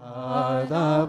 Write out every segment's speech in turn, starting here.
દાદા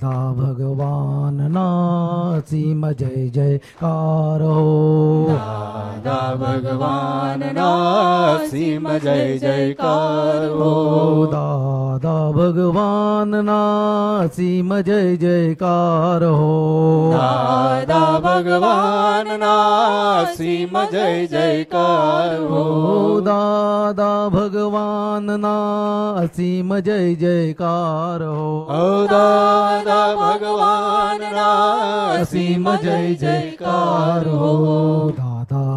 દાદા ભગવાનના અસીમ જય જયકાર હો દાદા ભગવાનના અસીમ જય જયકાર હો દાદા ભગવાન નરસિંહ જય જયકાર હો દાદા ભગવાન નરસિંહ જય જયકાર હો દાદા ભગવાન નરસિંહ જય જયકાર હો દાદા ભગવાન ભગવાનના અસીમ જય જયકાર હો દાદા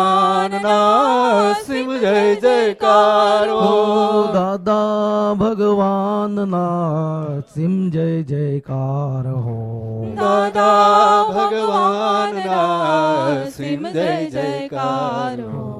ભગવાનના અસીમ જય જયકાર. દાદા ભગવાન ના અસીમ જય જયકાર. હો દાદા ભગવાનના અસીમ જય જયકાર. હો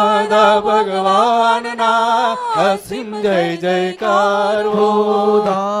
ભગવાનના. અસીમ જય જયકાર હો. હો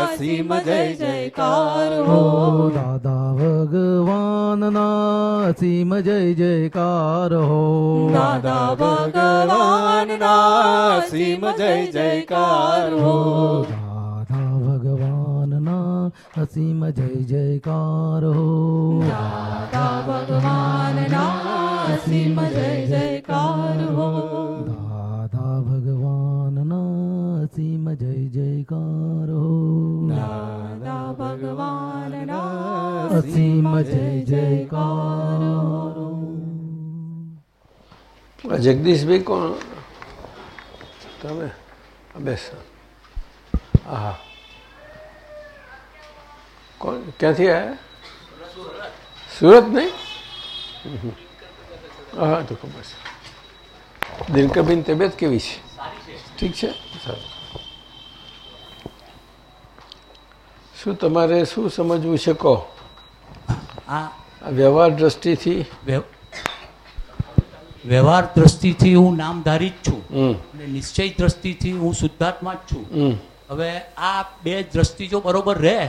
અસીમ જય જયકાર હો દાદા ભગવાનના સિંહ જય જયકાર હો દાદા ભગવાનના સિંહ જય જયકાર હો દાદા ભગવાનના અસીમ જય જયકાર હો દાદા ભગવાનના અસીમ જય જયકાર હો અસીમ જય જયકાર હો. દાદા ભગવાન નરસિંહ જય જયકાર જગદીશભાઈ કોણ? તમે? આ બેસ. હા કોણ? ક્યાંથી આવ્યા સુરત નહીં. હા તો ખબર છે. દિનકરબેન તબિયત કેવી છે? ઠીક છે? સારું. શું તમારે શું સમજવું છે કહો? આ વ્યવહાર દ્રષ્ટિથી? વ્યવહાર દ્રષ્ટિથી હું નામધારી જ છું. અને નિશ્ચય દ્રષ્ટિથી હું શુદ્ધાત્મા જ છું. હવે આ બે દ્રષ્ટિ જો બરોબર રહે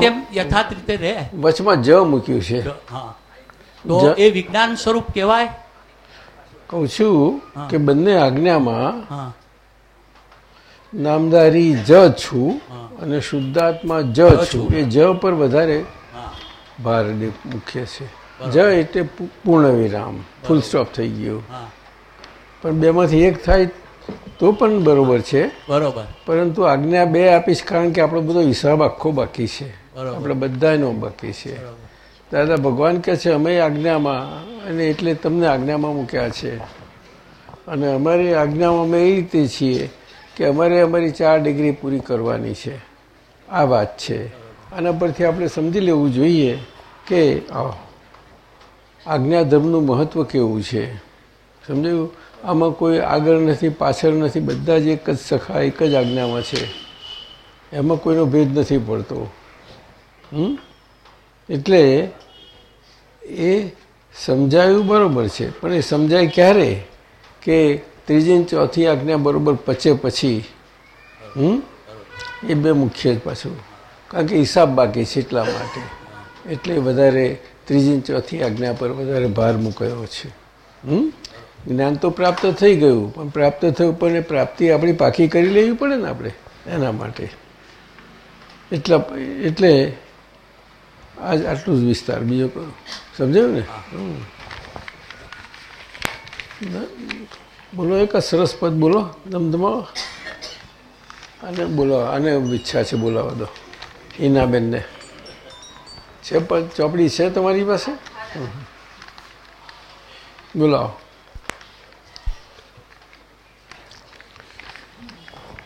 તેમ યથાર્થ રીતે રહે. વચમાં જ મૂક્યું છે. તો- હા. તો એ વિજ્ઞાન સ્વરૂપ કહેવાય? કહું છું કે બંને આજ્ઞામાં નામદારી જ છું અને શુદ્ધાત્મા જ છું. એ જ પર વધારે ભાર મુખ્ય છે. જ એટલે પૂર્ણ વિરામ ફૂલ સ્ટોપ થઈ ગયું. પણ બેમાંથી એક થાય તો પણ બરોબર છે. બરોબર. પરંતુ આજ્ઞા બે આપીશ કારણ કે આપણો બધો હિસાબ આખો બાકી છે. આપણે બધાનો બાકી છે. દાદા ભગવાન કહે છે અમે આજ્ઞામાં અને એટલે તમને આજ્ઞામાં મૂક્યા છે. અને અમારી આજ્ઞામાં અમે એ રીતે છીએ કે અમારે અમારી ચાર ડિગ્રી પૂરી કરવાની છે. આ વાત છે. આના પરથી આપણે સમજી લેવું જોઈએ કે આજ્ઞાધર્મનું મહત્ત્વ કેવું છે? સમજાયું? આમાં કોઈ આગળ નથી, પાછળ નથી, બધા જ એક જ સખા, એક જ આજ્ઞામાં છે. એમાં કોઈનો ભેદ નથી પડતો. એટલે એ સમજાયું બરાબર છે. પણ એ સમજાય ક્યારે? કે ત્રીજી ચોથી આજ્ઞા બરાબર પચે પછી, હમ? એ બે મુખ્ય જ પાછું. કારણ કે હિસાબ બાકી છે એટલા માટે. એટલે વધારે ત્રીજી ચોથી આજ્ઞા પર વધારે ભાર મૂકાયો છે. હમ? જ્ઞાન તો પ્રાપ્ત થઈ ગયું, પણ પ્રાપ્ત થયું પણ એ પ્રાપ્તિ આપણી પાકી કરી લેવી પડે ને આપણે, એના માટે. એટલા એટલે આજ આટલું જ વિસ્તાર. બીજો કહો સમજાયું ને? બોલો એક સરસ પદ બોલો ધમધમાવો અને બોલો આને ઈચ્છા છે બોલાવો દો હિનાબેનને. છે પણ ચોપડી છે તમારી પાસે. બોલાવો.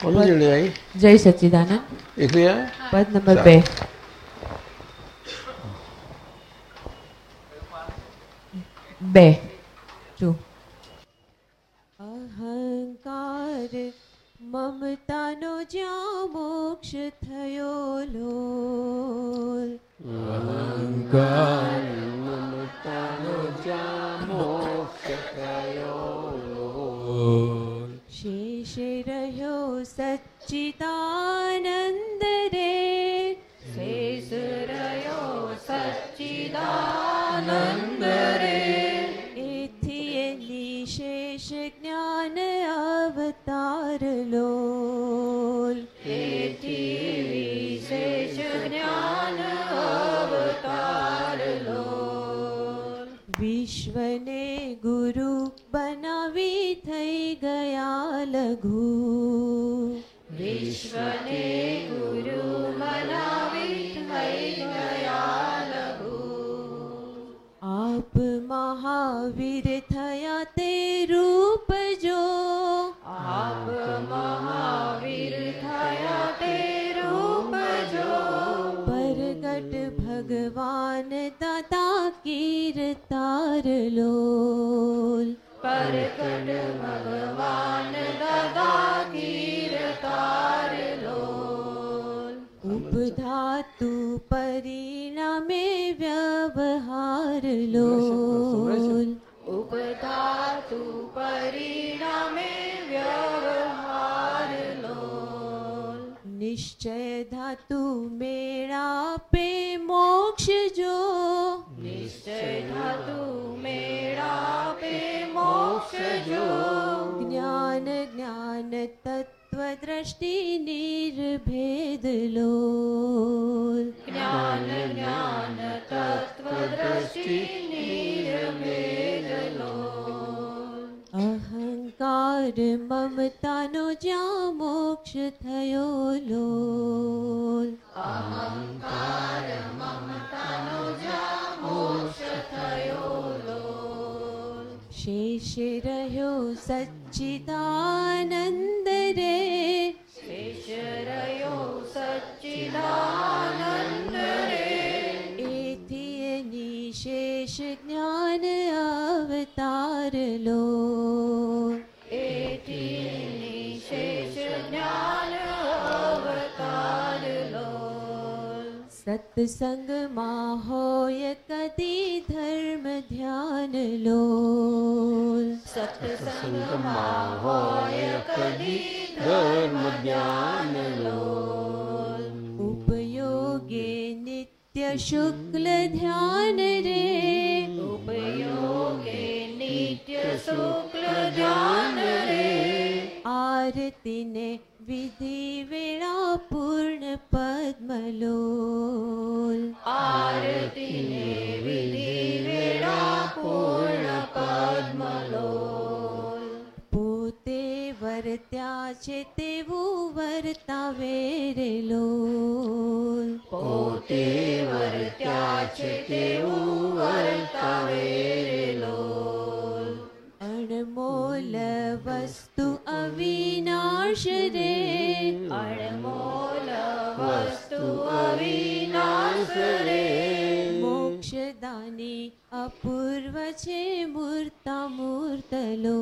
કોની જોડે આવી જય સચ્ચિદાનંદ એકલી પદ નંબર બે. બે. અહંકાર મમતાનો જ્યાં મોક્ષ થયો લોલ. શેષ રહ્યો સચ્ચિદાનંદ રે. શેષ રહ્યો સચ્ચિદાનંદ રે. જ્ઞાન અવતાર લોલ એથી વિશેષ જ્ઞાન અવતાર લોલ વિશ્વને ગુરુ બનાવી થઈ ગયા લઘુ વિશ્વને ગુરુ બનાવી થઈ ગયા લઘુ આપ મહાવીર થયા તે રૂપ દ્રષ્ટિ નિર્ભેદ લો જ્ઞાન જ્ઞાન તત્વ દ્રષ્ટિ નિર્ભેદ લો અહંકાર મમતાનો જ્યાં મોક્ષ થયો લો અહંકાર મમતાનો જ્યાં મોક્ષ થયો લો શેષ રહ્યો સચ્ચિદાનંદ રે શેષરયો સચ્ચિદાનંદ રે એથી નિશેષ શેષ જ્ઞાન અવતાર લો સત્સંગમાં હોય કદી ધર્મ ધ્યાન લો સત્સંગમાં હોય કદી ધર્મ ધ્યાન લો ઉપયોગે નિત્ય શુક્લ ધ્યાન રે ઉપયોગે નિત્ય શુક્લ ધ્યાન રે આરતીને વિધિ વેળા પૂર્ણ પદ્મલોલ આરતીને વિધિ વેળા પૂર્ણ પદ્મલોલ પોતે વર્ત્યા છે તેવું વર્તાવે રે લોલ પોતે વર્ત્યા છે તેવું વર્તાવે રે લોલ અણમોલ વસ્તુ અવિનાશ રે અણમોલ વસ્તુ અવિનાશ રે મોક્ષદાની અપૂર્વ છે મૂર્તામૂર્ત લો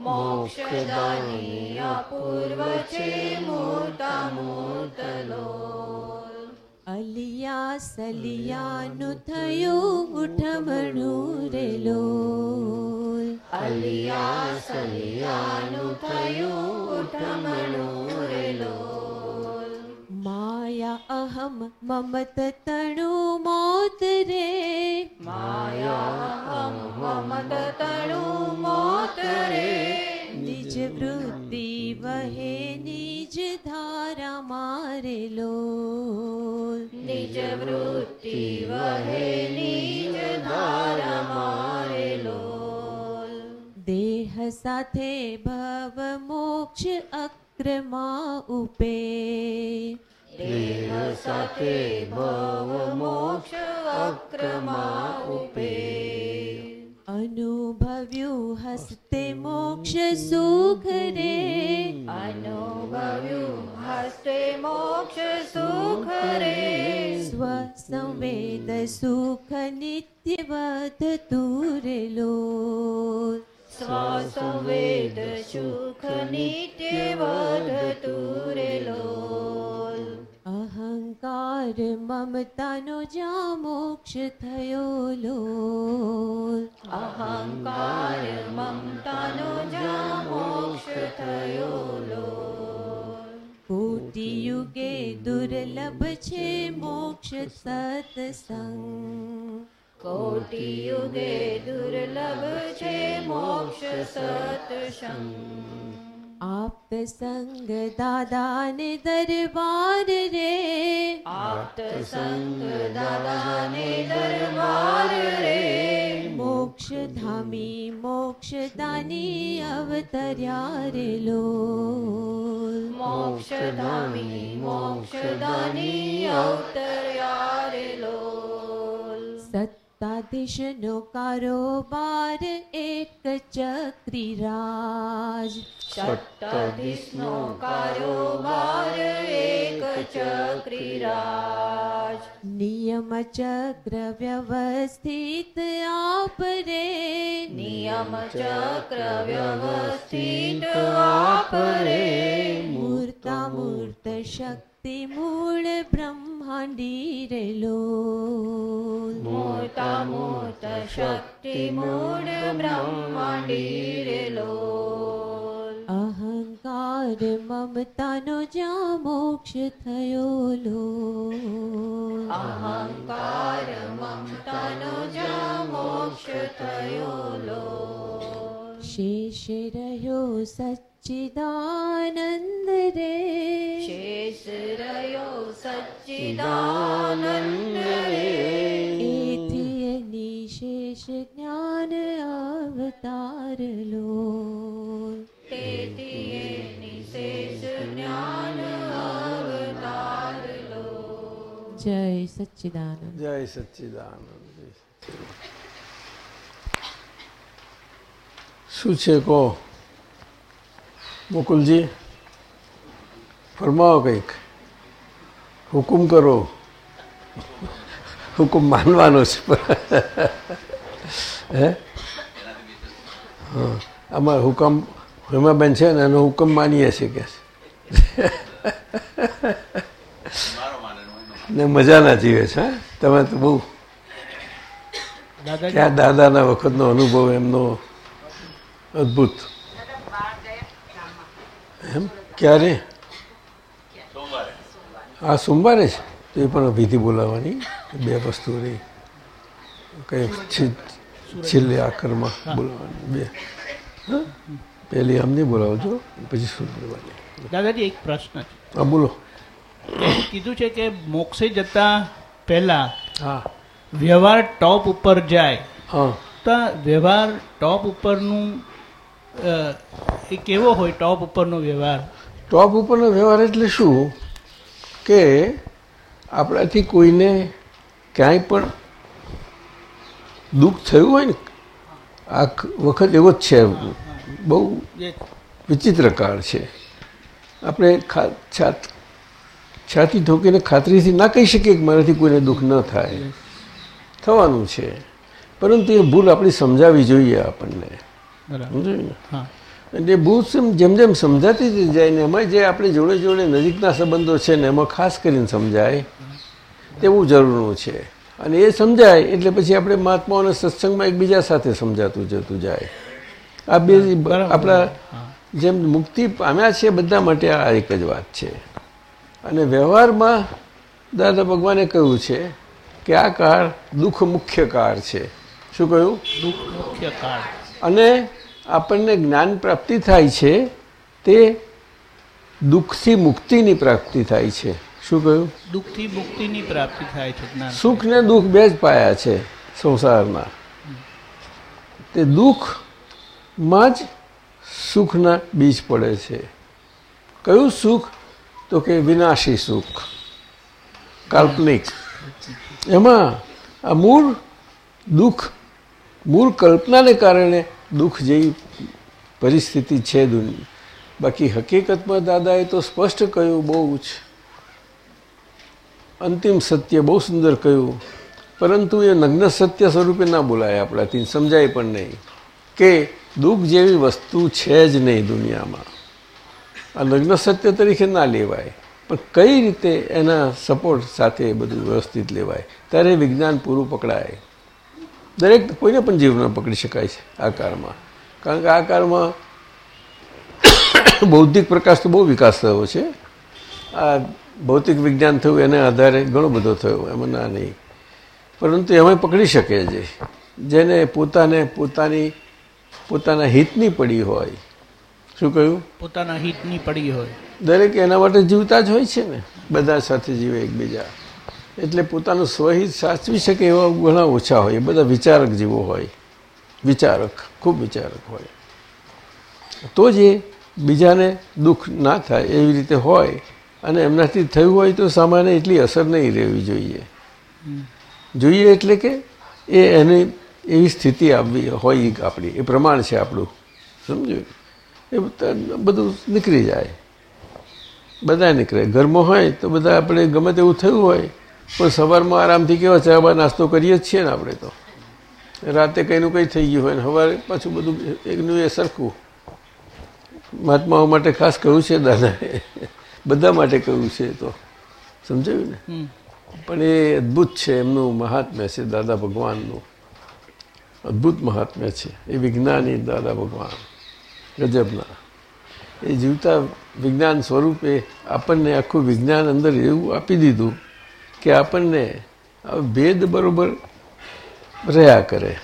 મોક્ષદાની અપૂર્વ છે મૂર્તામૂર્ત લો અલિયા સલિયાનું થયું ઉઠમણું રેલો અલિયા સલિયાનું થયું ઉઠમણું રેલો માયા અહમ મમત તણુ મોત રે માયા મમત તણુ મોત રે નિજ વૃત્તિ વહે નિજ ધારા મારેલો નિજ વૃત્તિ વહે નિજ ધારા મારેલો દેહ સાથે ભવ મોક્ષ અક્રમા ઉપે દેહ સાથે ભવ મોક્ષ અક્રમા ઉપે અનુભવ્યું હસ્તે મોક્ષ સુખ રે અનુભવ્યું હસ્તે મોક્ષ સુખ રે સ્વસંવેદ સુખ નિત્ય વધતું રેલો સ્વસંવેદ સુખ નિત્ય વધતું રેલો અહંકાર મમતાનો જ્યાં મોક્ષ થયો લો અહંકાર મમતાનો જ્યાં મોક્ષ થયો લો કોટી યુગે દુર્લભ છે મોક્ષ સત્સંગ કોટી યુગે દુર્લભ છે મોક્ષ સત્સંગ આપ્ત સંગ દાદાને દરબાર રે આપ્ત સંગ દાદાને દરબાર રે મોક્ષ ધામી મોક્ષદાની અવતર્યા રે લો મોક્ષધામી મોક્ષદાની અવતર્યા રે લોલ સત્તાધીશનો કારોબાર એક ચક્રી રાજ સત્તાધીશનો કારોબાર એક ચક્રી રાજ નિયમ ચક્ર વ્યવસ્થિત આપ રે નિયમ ચક્ર વ્યવસ્થિત આપ રે મૂર્તામૂર્ત શક્તિ મૂળ બ્રહ્માંડી રેલો મોટા મૂર્ત શક્તિ મૂળ બ્રહ્માંડી રેલો અહંકાર મમતાનો જ્યાં મોક્ષ થયો લો અહંકાર મમતાનો જ્યાં મોક્ષ થયો લો શેષ રહ્યો સચ્ચિદાનંદ રે શેષ રહ્યો સચ્ચિદાનંદ રે એથી નિશેષ જ્ઞાન અવતાર લો તેથી નિશેષ જ્ઞાન અવતાર લો જય સચ્ચિદાનંદ જય સચ્ચિદાનંદ જય સચ્ચિદાનંદ. શું છે કહો? મુકુલજી ફરમાવો કંઈક. હુકુમ કરો. હુકુમ માનવાનો છે. હે? હા. અમારો હુકમ હેમાબેન છે ને એનો હુકમ માનીએ છીએ કે. ને મજાના જીવે છે હા? તમે તો બહુ ક્યાં દાદાના વખતનો અનુભવ એમનો અદ્ભુત. એમ? ક્યારે? આ સોમવારે છે તો એ પણ વિધિ બોલાવવાની? બે વસ્તુ રહી કઈ છેલ્લે આકરમાં બોલાવવાની. બે. હા? પહેલી અમને બોલાવજો પછી શું બોલવાની દાદાજી એક પ્રશ્ન છે. હા બોલો. કીધું છે કે મોક્ષે જતા પહેલા હા. વ્યવહાર ટોપ ઉપર જાય. હા. તો વ્યવહાર ટોપ ઉપરનું એ કેવો હોય ટોપ ઉપરનો વ્યવહાર? ટોપ ઉપરનો વ્યવહાર એટલે શું? કે આપણાથી કોઈને ક્યાંય પણ દુઃખ થયું હોય ને આ વખત એવો જ છે. બહુ વિચિત્ર કાળ છે. આપણે છાત છાતી ઠોકીને ખાતરીથી ના કહી શકીએ કે મારાથી કોઈને દુઃખ ન થાય. થવાનું છે. પરંતુ એ ભૂલ આપણી સમજાવી જોઈએ આપણને. એટલે ભૂત સમ- જેમ જેમ સમજાતી જ જાય ને એમાં જે આપણે જોડે જોડે નજીકના સંબંધો છે ને એમાં ખાસ કરીને સમજાય તેવું જરૂરનું છે. અને એ સમજાય એટલે પછી આપણે મહાત્માઓના સત્સંગમાં એકબીજા સાથે સમજાતું જતું જાય. આ બે. આપણા જેમ મુક્તિ પામ્યા છે બધા માટે આ એક જ વાત છે. અને વ્યવહારમાં દાદા ભગવાને કહ્યું છે કે આ કાળ દુઃખ મુખ્ય કાળ છે. શું કહ્યું? દુઃખ મુખ્ય કાળ. અને આપણને જ્ઞાન પ્રાપ્તિ થાય છે તે દુઃખથી મુક્તિની પ્રાપ્તિ થાય છે. શું કહ્યું? દુઃખથી મુક્તિની પ્રાપ્તિ થાય છે સુખ ને દુઃખ બે જ પાયા છે સંસારના તે દુઃખમાં જ સુખના બીજ પડે છે. કયું સુખ? તો કે વિનાશી સુખ. કાલ્પનિક. એમાં આ મૂળ દુઃખ મૂળ કલ્પનાને કારણે દુઃખ જેવી પરિસ્થિતિ છે દુનિયા. બાકી હકીકતમાં દાદાએ તો સ્પષ્ટ કહ્યું, બહુ જ. અંતિમ સત્ય બહુ સુંદર કહ્યું. પરંતુ એ નગ્ન સત્ય સ્વરૂપે ના બોલાય આપણાથી, સમજાય પણ નહીં. કે દુઃખ જેવી વસ્તુ છે જ નહીં દુનિયામાં. આ નગ્ન સત્ય તરીકે ના લેવાય. પણ કઈ રીતે એના સપોર્ટ સાથે બધું વ્યવસ્થિત લેવાય? ત્યારે વિજ્ઞાન પૂરું પકડાય. દરેક કોઈને પણ જીવન પકડી શકાય છે આ કાળમાં કારણ કે આ કાળમાં બૌદ્ધિક પ્રકાશ તો બહુ વિકાસ થયો છે. આ ભૌતિક વિજ્ઞાન થયું એના આધારે ઘણો બધો થયો એમાં ના નહીં. પરંતુ એમાં પકડી શકે છે. જેને પોતાને પોતાની પોતાના હિતની પડી હોય. શું કહ્યું? પોતાના હિતની પડી હોય. દરેક એના માટે જીવતા જ હોય છે ને. બધા સાથે જીવે એકબીજા. એટલે પોતાનું સ્વહિત સાચવી શકે એવા ઘણા ઓછા હોય. બધા વિચારક જેવો હોય. વિચારક, ખૂબ વિચારક હોય. તો જ બીજાને દુઃખ ના થાય એવી રીતે હોય અને એમનાથી થયું હોય તો સામાન્ય એટલી અસર નહીં રહેવી જોઈએ. જોઈએ એટલે કે એ એની એવી સ્થિતિ આવવી હોય આપણી. એ પ્રમાણ છે આપણું. સમજ્યું એ બધું નીકળી જાય. બધા નીકળે. ઘરમાં હોય તો બધા આપણે ગમે તેવું થયું હોય પણ સવારમાં આરામથી કેવા ચા બા નાસ્તો કરીએ જ છીએ ને આપણે તો. રાતે કંઈનું કંઈ થઈ ગયું હોય ને સવારે પાછું બધું એકનું એ સરખું. મહાત્માઓ માટે ખાસ કહ્યું છે દાદાએ. બધા માટે કહ્યું છે તો. સમજાયું ને? પણ એ અદ્ભુત છે એમનું મહાત્મ્ય છે દાદા ભગવાનનું. અદ્ભુત મહાત્મ્ય છે. એ વિજ્ઞાની દાદા ભગવાન. ગજબના. એ જીવતા વિજ્ઞાન સ્વરૂપે આપણને આખું વિજ્ઞાન અંદર એવું આપી દીધું કે આપણને ભેદ બરોબર રહ્યા કરે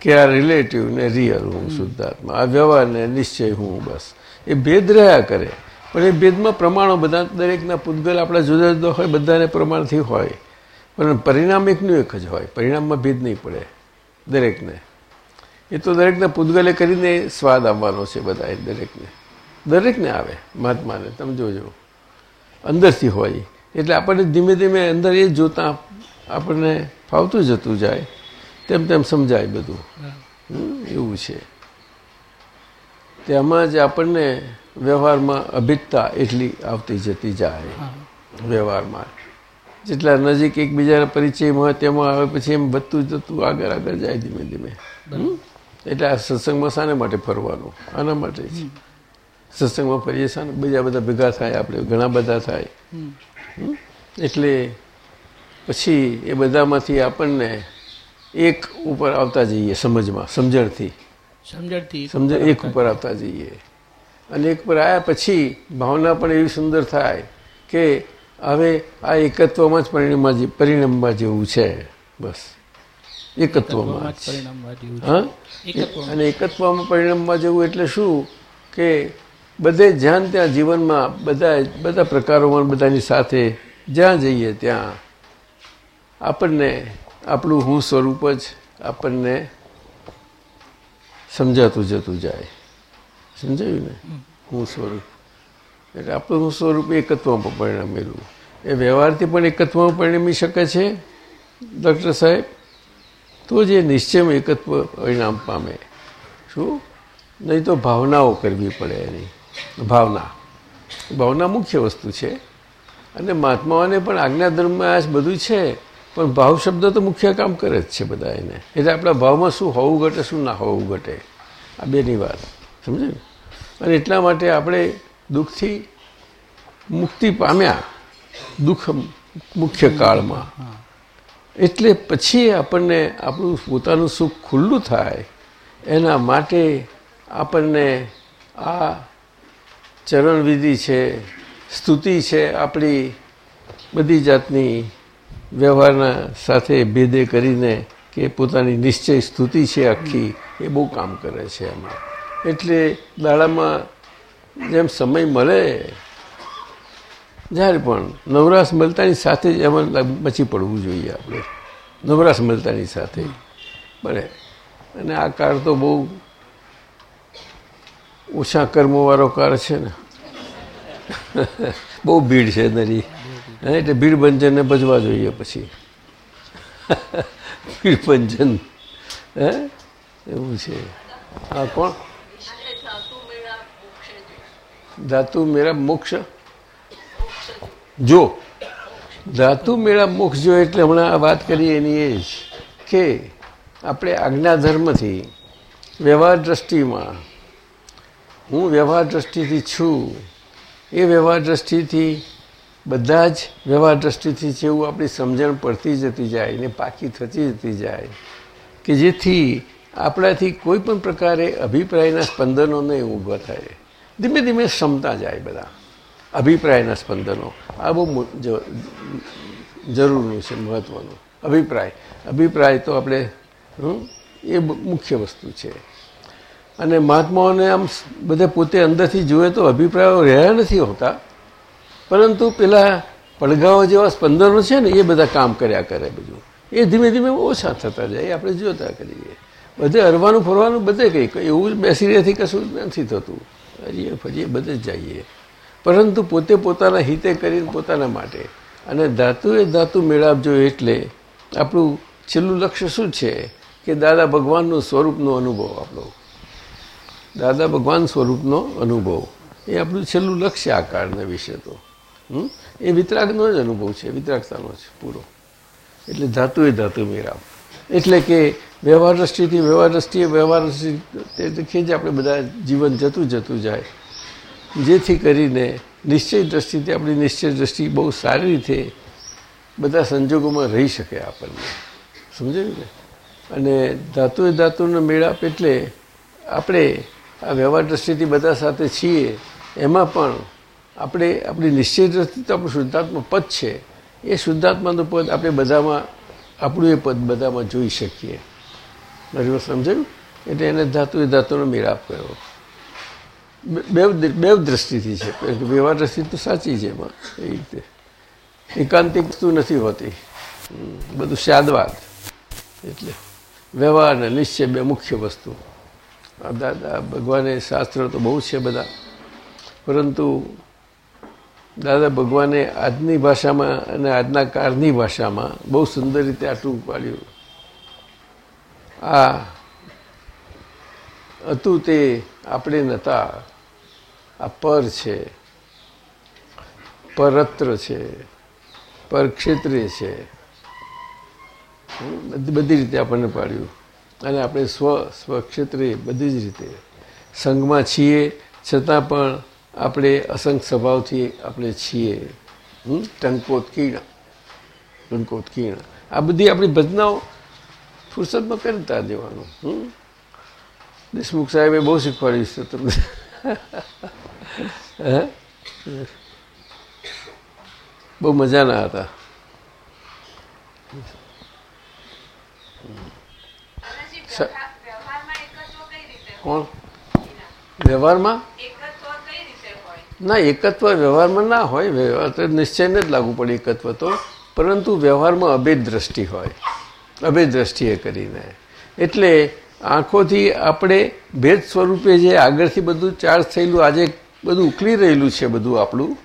કે આ રિલેટિવ ને રિયલ હું, શુદ્ધાત્મા. આ વ્યવહાર ને નિશ્ચય હું, બસ. એ ભેદ રહ્યા કરે. પણ એ ભેદમાં પ્રમાણો બધા દરેકના પૂતગલ આપણા જુદા જુદા હોય, બધાને પ્રમાણથી હોય. પણ પરિણામ એકનું એક જ હોય. પરિણામમાં ભેદ નહીં પડે દરેકને. એ તો દરેકના પૂતગલે કરીને સ્વાદ આવવાનો છે બધા દરેકને. દરેકને આવે, મહાત્માને, તમે જોજો. અંદરથી હોય. એટલે આપણને ધીમે ધીમે અંદર એ જોતા આપણને ફાવતું જતું જાય તેમ તેમ સમજાય બધું. એવું છે. તેમાં જ આપણને વ્યવહારમાં અભિજતા એટલી આવતી જતી જાય વ્યવહારમાં. જેટલા નજીક એકબીજાના પરિચયમાં હોય તેમાં આવે પછી એમ વધતું જતું આગળ આગળ જાય ધીમે ધીમે? એટલે આ સત્સંગમાં શાને માટે ફરવાનું? આના માટે જ. સત્સંગમાં ફરીએ શાને? બીજા બધા ભેગા થાય આપણે ઘણા બધા થાય? એટલે પછી એ બધામાંથી આપણને એક ઉપર આવતા જઈએ સમજમાં સમજણથી. સમજણથી સમજણ એક ઉપર આવતા જઈએ. અને એક પર આવ્યા પછી ભાવના પણ એવી સુંદર થાય કે હવે આ એકત્વમાં જ પરિણમવા જે- પરિણમવા જેવું છે. બસ. એકત્વમાં. હા? અને એકત્વમાં પરિણમવા જેવું એટલે શું? કે બધે જ્યાં ત્યાં જીવનમાં બધા બધા પ્રકારોમાં બધાની સાથે જ્યાં જઈએ ત્યાં આપણને આપણું હું સ્વરૂપ જ આપણને સમજાતું જતું જાય. સમજાયું ને? હું સ્વરૂપ. એટલે આપણું હું સ્વરૂપ એકત્વમાં પરિણમેલું એ વ્યવહારથી પણ એકત્વમાં પરિણમી શકે છે ડૉક્ટર સાહેબ? તો જે નિશ્ચયમાં એકત્વ પરિણામ પામે. શું? નહીં તો ભાવનાઓ કરવી પડે એની. ભાવના. ભાવના મુખ્ય વસ્તુ છે. અને મહાત્માઓને પણ આજ્ઞાધર્મમાં આ બધું છે. પણ ભાવ શબ્દ તો મુખ્ય કામ કરે જ છે બધા એને. એટલે આપણા ભાવમાં શું હોવું ઘટે, શું ના હોવું ઘટે. આ બેની વાત. સમજે અને એટલા માટે આપણે દુઃખથી મુક્તિ પામ્યા દુઃખ મુખ્ય કાળમાં. એટલે પછી આપણને આપણું પોતાનું સુખ ખુલ્લું થાય એના માટે આપણને આ ચરણવિધિ છે, સ્તુતિ છે, આપણી બધી જાતની વ્યવહારના સાથે ભેદે કરીને કે પોતાની નિશ્ચય સ્તુતિ છે આખી, એ બહુ કામ કરે છે એમાં એટલે દાડામાં જેમ સમય મળે, જ્યારે પણ નવરાશ મળતાની સાથે જ એમાં બચી પડવું જોઈએ આપણે. નવરાશ મળતાની સાથે. બને. અને આ કાળ તો બહુ ઓછા કર્મોવાળો કાળ છે ને. બહુ ભીડ છે નરી. એટલે ભીડ ભંજનને ભજવા જોઈએ પછી. ભીડ હે, એવું છે. હા, કોણ? ધાતુ મેળા મોક્ષ. જો. ધાતુ મેળા મોક્ષ જો એટલે હમણાં વાત કરીએ એની એ જ કે આપણે આજ્ઞા ધર્મથી વ્યવહાર દ્રષ્ટિમાં હું વ્યવહાર દ્રષ્ટિથી છું. એ વ્યવહાર દ્રષ્ટિથી બધા જ વ્યવહાર દ્રષ્ટિથી છે એવું આપણી સમજણ પડતી જતી જાય ને પાકી થતી જતી જાય કે જેથી આપણાથી કોઈ પણ પ્રકારે અભિપ્રાયના સ્પંદનો નહીં ઊભા થાય. ધીમે ધીમે ક્ષમતા જાય બધા અભિપ્રાયના સ્પંદનો. આ બહુ જરૂરનું છે મહત્ત્વનું અભિપ્રાય. અભિપ્રાય તો આપણે એ મુખ્ય વસ્તુ છે. અને મહાત્માઓને આમ બધે પોતે અંદરથી જુએ તો અભિપ્રાયો રહ્યા નથી હોતા. પરંતુ પેલા પડઘાઓ જેવા સ્પંદનો છે ને, એ બધા કામ કર્યા કરે બધું. એ ધીમે ધીમે ઓછા થતા જાય આપણે જોતા કરીએ. બધે હરવાનું ફરવાનું બધે કંઈક, એવું જ બેસી રહેથી કશું નથી થતું. હજીએ ફરીએ, બધે જ જઈએ. પરંતુ પોતે પોતાના હિતે કરીને પોતાના માટે. અને ધાતુ એ ધાતુ મેળવજો એટલે, આપણું છેલ્લું લક્ષ્ય શું છે? કે દાદા ભગવાનનું સ્વરૂપનો અનુભવ આપણો. દાદા ભગવાન સ્વરૂપનો અનુભવ. એ આપણું છેલ્લું લક્ષ્ય આ કાળના વિશે તો. એ વિતરાગનો જ અનુભવ છે, વિતરાગતાનો છે પૂરો. એટલે ધાતુ એ ધાતુ મેળાવ. એટલે કે વ્યવહાર દ્રષ્ટિથી વ્યવહાર દ્રષ્ટિએ વ્યવહાર દ્રષ્ટિ જ આપણે બધા જીવન જતું જતું જાય. જેથી કરીને નિશ્ચય દ્રષ્ટિથી આપણી નિશ્ચય દ્રષ્ટિ બહુ સારી રીતે બધા સંજોગોમાં રહી શકે આપણને. સમજાયું ને? અને ધાતુએ ધાતુનો મેળાપ એટલે આપણે આ વ્યવહાર દ્રષ્ટિથી બધા સાથે છીએ, એમાં પણ આપણે આપણી નિશ્ચય દ્રષ્ટિ તો આપણું શુદ્ધાત્મા પદ છે. એ શુદ્ધાત્માનું પદ આપણે બધામાં, આપણું એ પદ બધામાં જોઈ શકીએ. મારી વાત સમજાયું? એટલે એને ધાતુ એ ધાતુનો મેળાપ કર્યો. બે બે દ્રષ્ટિથી છે. વ્યવહાર દ્રષ્ટિ તો સાચી છે એમાં, એ રીતે. એકાંતિક વસ્તુ નથી હોતી. બધું શાદવાદ એટલે વ્યવહાર અને નિશ્ચય બે મુખ્ય વસ્તુ. દાદા ભગવાને શાસ્ત્ર તો બહુ છે બધા. પરંતુ દાદા ભગવાને આજની ભાષામાં અને આજના કાળની ભાષામાં બહુ સુંદર રીતે આટલું પાડ્યું આ હતું તે આપણે નહોતા આ પર છે, પરત્ર છે, પરક્ષેત્રે છે. બધી રીતે આપણને પાડ્યું. અને આપણે સ્વ સ્વક્ષેત્રે બધી જ રીતે સંઘમાં છીએ, છતાં પણ આપણે અસંખ સ્વભાવથી આપણે છીએ. ટંકોત્કીર્ણ ટંકોત્કીર્ણ આ બધી આપણી ભજનાઓ ફુરસદમાં કરતા દેવાનું. દેશમુખ સાહેબે બહુ શીખવાડ્યું છે તમને બહુ મજાના હતા. કોણ? વ્યવહારમાં? ના એકત્વ વ્યવહારમાં ના હોય. વ્યવહાર નિશ્ચયને જ લાગુ પડે એકત્વ તો. પરંતુ વ્યવહારમાં અભેદ દ્રષ્ટિ હોય. અભેદ દ્રષ્ટિએ કરીને. એટલે આંખોથી આપણે ભેદ સ્વરૂપે જે આગળથી બધું ચાર્જ થયેલું આજે બધું ઉકલી રહેલું છે બધું આપણું.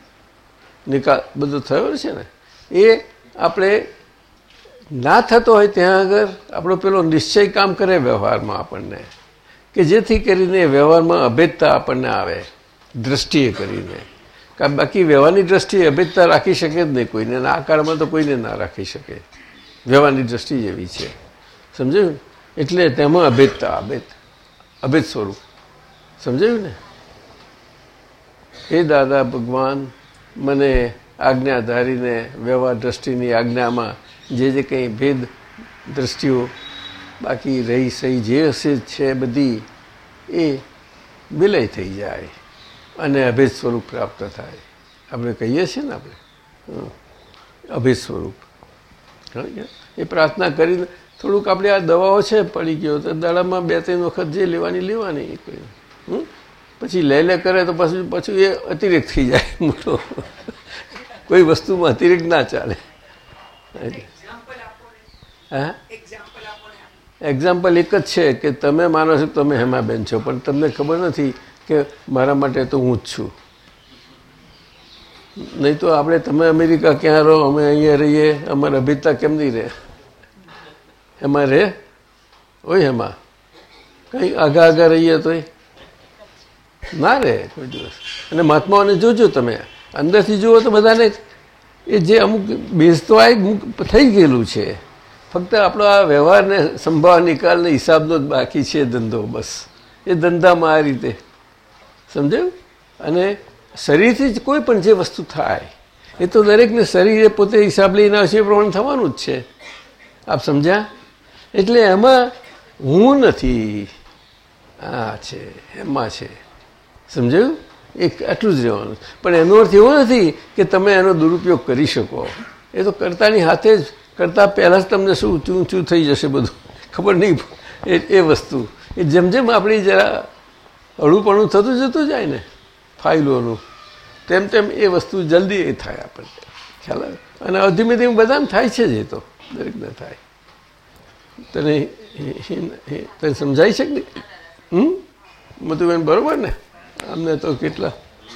નિકાલ બધું થયો છે ને? એ આપણે ના થતો હોય ત્યાં આગળ આપણો પેલો નિશ્ચય કામ કરે વ્યવહારમાં આપણને, કે જેથી કરીને વ્યવહારમાં અભેદતા આપણને આવે, દ્રષ્ટિએ કરીને. કારણ બાકી વ્યવહારની દ્રષ્ટિએ અભેદતા રાખી શકે જ નહીં કોઈને આ કાળમાં તો કોઈને ના રાખી શકે. વ્યવહારની દ્રષ્ટિ જેવી છે. સમજાયું? એટલે તેમાં અભેદતા, અભેદ અભેદ સ્વરૂપ. સમજાયું ને? હે દાદા ભગવાન, મને આજ્ઞા ધારીને વ્યવહાર દ્રષ્ટિની આજ્ઞામાં જે જે કંઈ ભેદ દ્રષ્ટિઓ બાકી રહી સહી જે હશે છે બધી એ વિલય થઈ જાય અને અભેદ સ્વરૂપ પ્રાપ્ત થાય આપણે કહીએ છીએ ને આપણે. અભેદ સ્વરૂપ? એ પ્રાર્થના કરીને થોડુંક આપણે આ દવાઓ છે પડી ગયો તો દાડામાં બે ત્રણ વખત જે લેવાની લેવાની કોઈ? પછી લે લે કરે તો પછી પછી એ અતિરેક થઈ જાય મોટો કોઈ વસ્તુમાં અતિરેક ના ચાલે એક્ઝામ્પલ એક જ છે કે તમે માનો છો તમે હેમાબેન છો પણ તમને ખબર નથી કે મારા માટે તો હું જ છું. નહીં તો આપણે તમે અમેરિકા ક્યાં રહો અમે અહીંયા રહીએ અમારે અભિતા કેમ નહીં રહે? એમાં રહે? હોય એમાં કંઈ આગા આગા રહીએ તોય? ના રહે કોઈ દિવસ. અને મહાત્માઓને જોજો તમે. અંદરથી જુઓ તો બધાને એ જે અમુક બેઝ તો આ થઈ ગયેલું છે. ફક્ત આપણો આ વ્યવહારને સંભાવ નિકાલને હિસાબનો જ બાકી છે ધંધો, બસ. એ ધંધામાં આ રીતે. સમજાયું? અને શરીરથી જ કોઈ પણ જે વસ્તુ થાય, એ તો દરેકને શરીરે પોતે હિસાબ લઈને આવશે એ પ્રમાણે થવાનું જ છે. આપ સમજ્યા? એટલે એમાં હું નથી. આ છે, એમાં છે. સમજાયું? એક આટલું જ રહેવાનું. પણ એનો અર્થ એવો નથી કે તમે એનો દુરુપયોગ કરી શકો. એ તો કરતાની હાથે જ કરતાં પહેલાં જ તમને શું ઊંચું ઊંચું થઈ જશે બધું? ખબર નહીં, એ એ વસ્તુ. એ જેમ જેમ આપણી જરા અળુપણું થતું જતું જાય ને, ફાઇલોનું, તેમ તેમ એ વસ્તુ જલ્દી એ થાય આપણને. ખ્યાલ અને ધીમે ધીમે બધાને થાય છે જ એ તો, દરેકને થાય. તને તને સમજાય છે કે હમ? મધુબેન, બરોબર ને? અમને તો કેટલા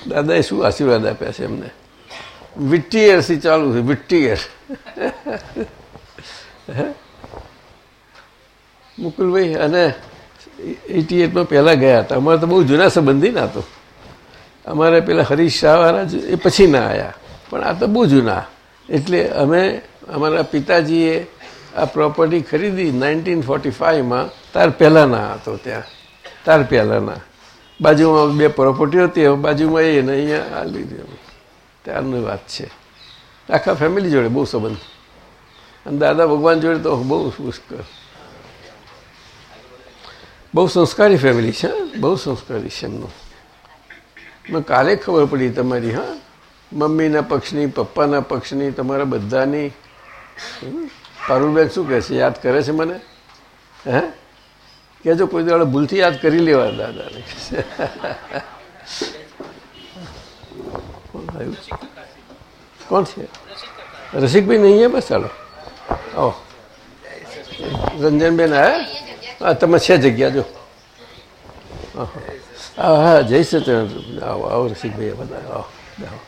દાદાએ શું આશીર્વાદ આપ્યા છે એમને વિટ્ટીયરથી ચાલુ છે વિટ્ટીયર મુકુલભાઈ, અને એટી એટમાં પહેલાં ગયા હતા. અમારે તો બહુ જૂના સંબંધી ના તો. અમારે પેલા હરીશ શાહવાળા જ એ પછી ના આવ્યા પણ આ તો બહુ જૂના. એટલે અમે અમારા પિતાજીએ આ પ્રોપર્ટી ખરીદી નાઇન્ટીન ફોર્ટી ફાઇવમાં તાર પહેલાંના હતો ત્યાં. તાર પહેલાંના બાજુમાં બે પ્રોપર્ટી હતી બાજુમાં એ ને અહીંયા આ લીધી. અમે ત્યારની વાત છે. આખા ફેમિલી જોડે બહુ સંબંધ. અને દાદા ભગવાન જોડે તો બહુ પુષ્કર બહુ સંસ્કારી ફેમિલી છે? બહુ સંસ્કારી છે એમનું. મને કાલે ખબર પડી તમારી, હા? મમ્મીના પક્ષની, પપ્પાના પક્ષની, તમારા બધાની? પારુલબેન શું કહે છે? યાદ કરે છે મને? હે? કહેજો કોઈ દાડો ભૂલથી યાદ કરી લેવા દાદાને. કોણ આવ્યું? કોણ છે રસિકભાઈ નહીં હે બસ ચાલો આવો રંજનબેન આવ્યા હા તમે છે જગ્યા જો હા હા હા જય સચિદાનંદ આવો આવો રસિકભાઈ બધા આવો આવો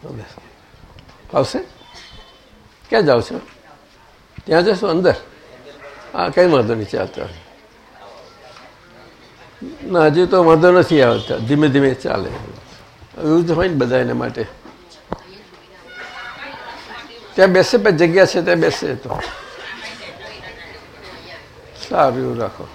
આવો, બેસો. આવશે ક્યાં જાઓ છો ત્યાં જશો અંદર હા કંઈ વાંધો નહીં ચાલતા ના હજી તો વાંધો નથી આવતા ધીમે ધીમે ચાલે એવું જ હોય ને બધા એના માટે. ત્યાં બેસે પણ જગ્યા છે, ત્યાં બેસે તો. સારું એવું રાખો.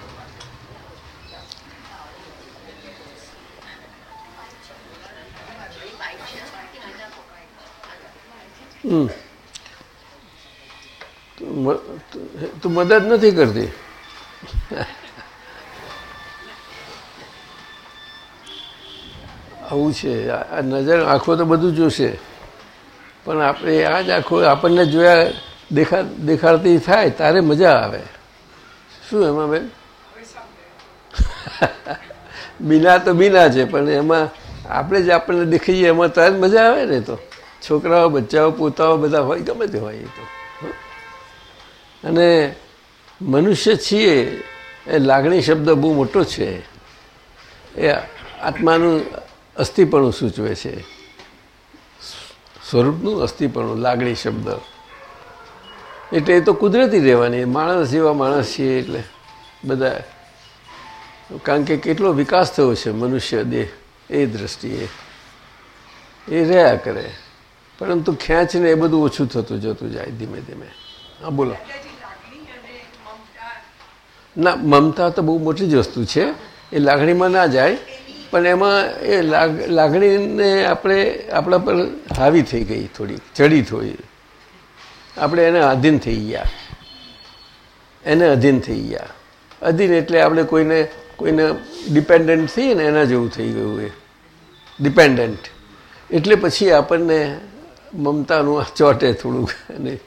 તું મદદ નથી કરતી. આવું છે. આ નજર આંખો તો બધું જોશે. પણ આપણે આ જ આંખો આપણને જોયા દેખા, દેખાડતી થાય, તારે મજા આવે. શું એમાં બેન? બીના તો બીના છે, પણ એમાં આપણે જ આપણને દેખાઈએ, એમાં તારે મજા આવે ને તો. છોકરાઓ, બચ્ચાઓ, પોતાઓ બધા હોય, ગમે તે હોય તો. અને મનુષ્ય છીએ, એ લાગણી શબ્દ બહુ મોટો છે. એ આત્માનું અસ્થિપણું સૂચવે છે. સ્વરૂપનું અસ્થિપણું, લાગણી શબ્દ. એટલે એ તો કુદરતી રહેવાની, માણસ જેવા માણસ છીએ એટલે બધા. કારણ કે કેટલો વિકાસ થયો છે મનુષ્ય દેહ, એ દ્રષ્ટિએ. એ રહ્યા કરે. પરંતુ ખેંચને એ બધું ઓછું થતું જતું જાય ધીમે ધીમે. હા, બોલો. ના, મમતા તો બહુ મોટી જ વસ્તુ છે. એ લાગણીમાં ના જાય. પણ એમાં એ લાગ લાગણીને આપણે આપણા પર હાવી થઈ ગઈ થોડી ચડી થોડી. આપણે એને આધીન થઈ ગયા. એને અધીન થઈ ગયા. અધીન એટલે આપણે કોઈને કોઈને ડિપેન્ડન્ટ થઈએ ને એના જેવું થઈ ગયું એ. ડિપેન્ડન્ટ. એટલે પછી આપણને મમતાનું ચોટે થોડુંક અને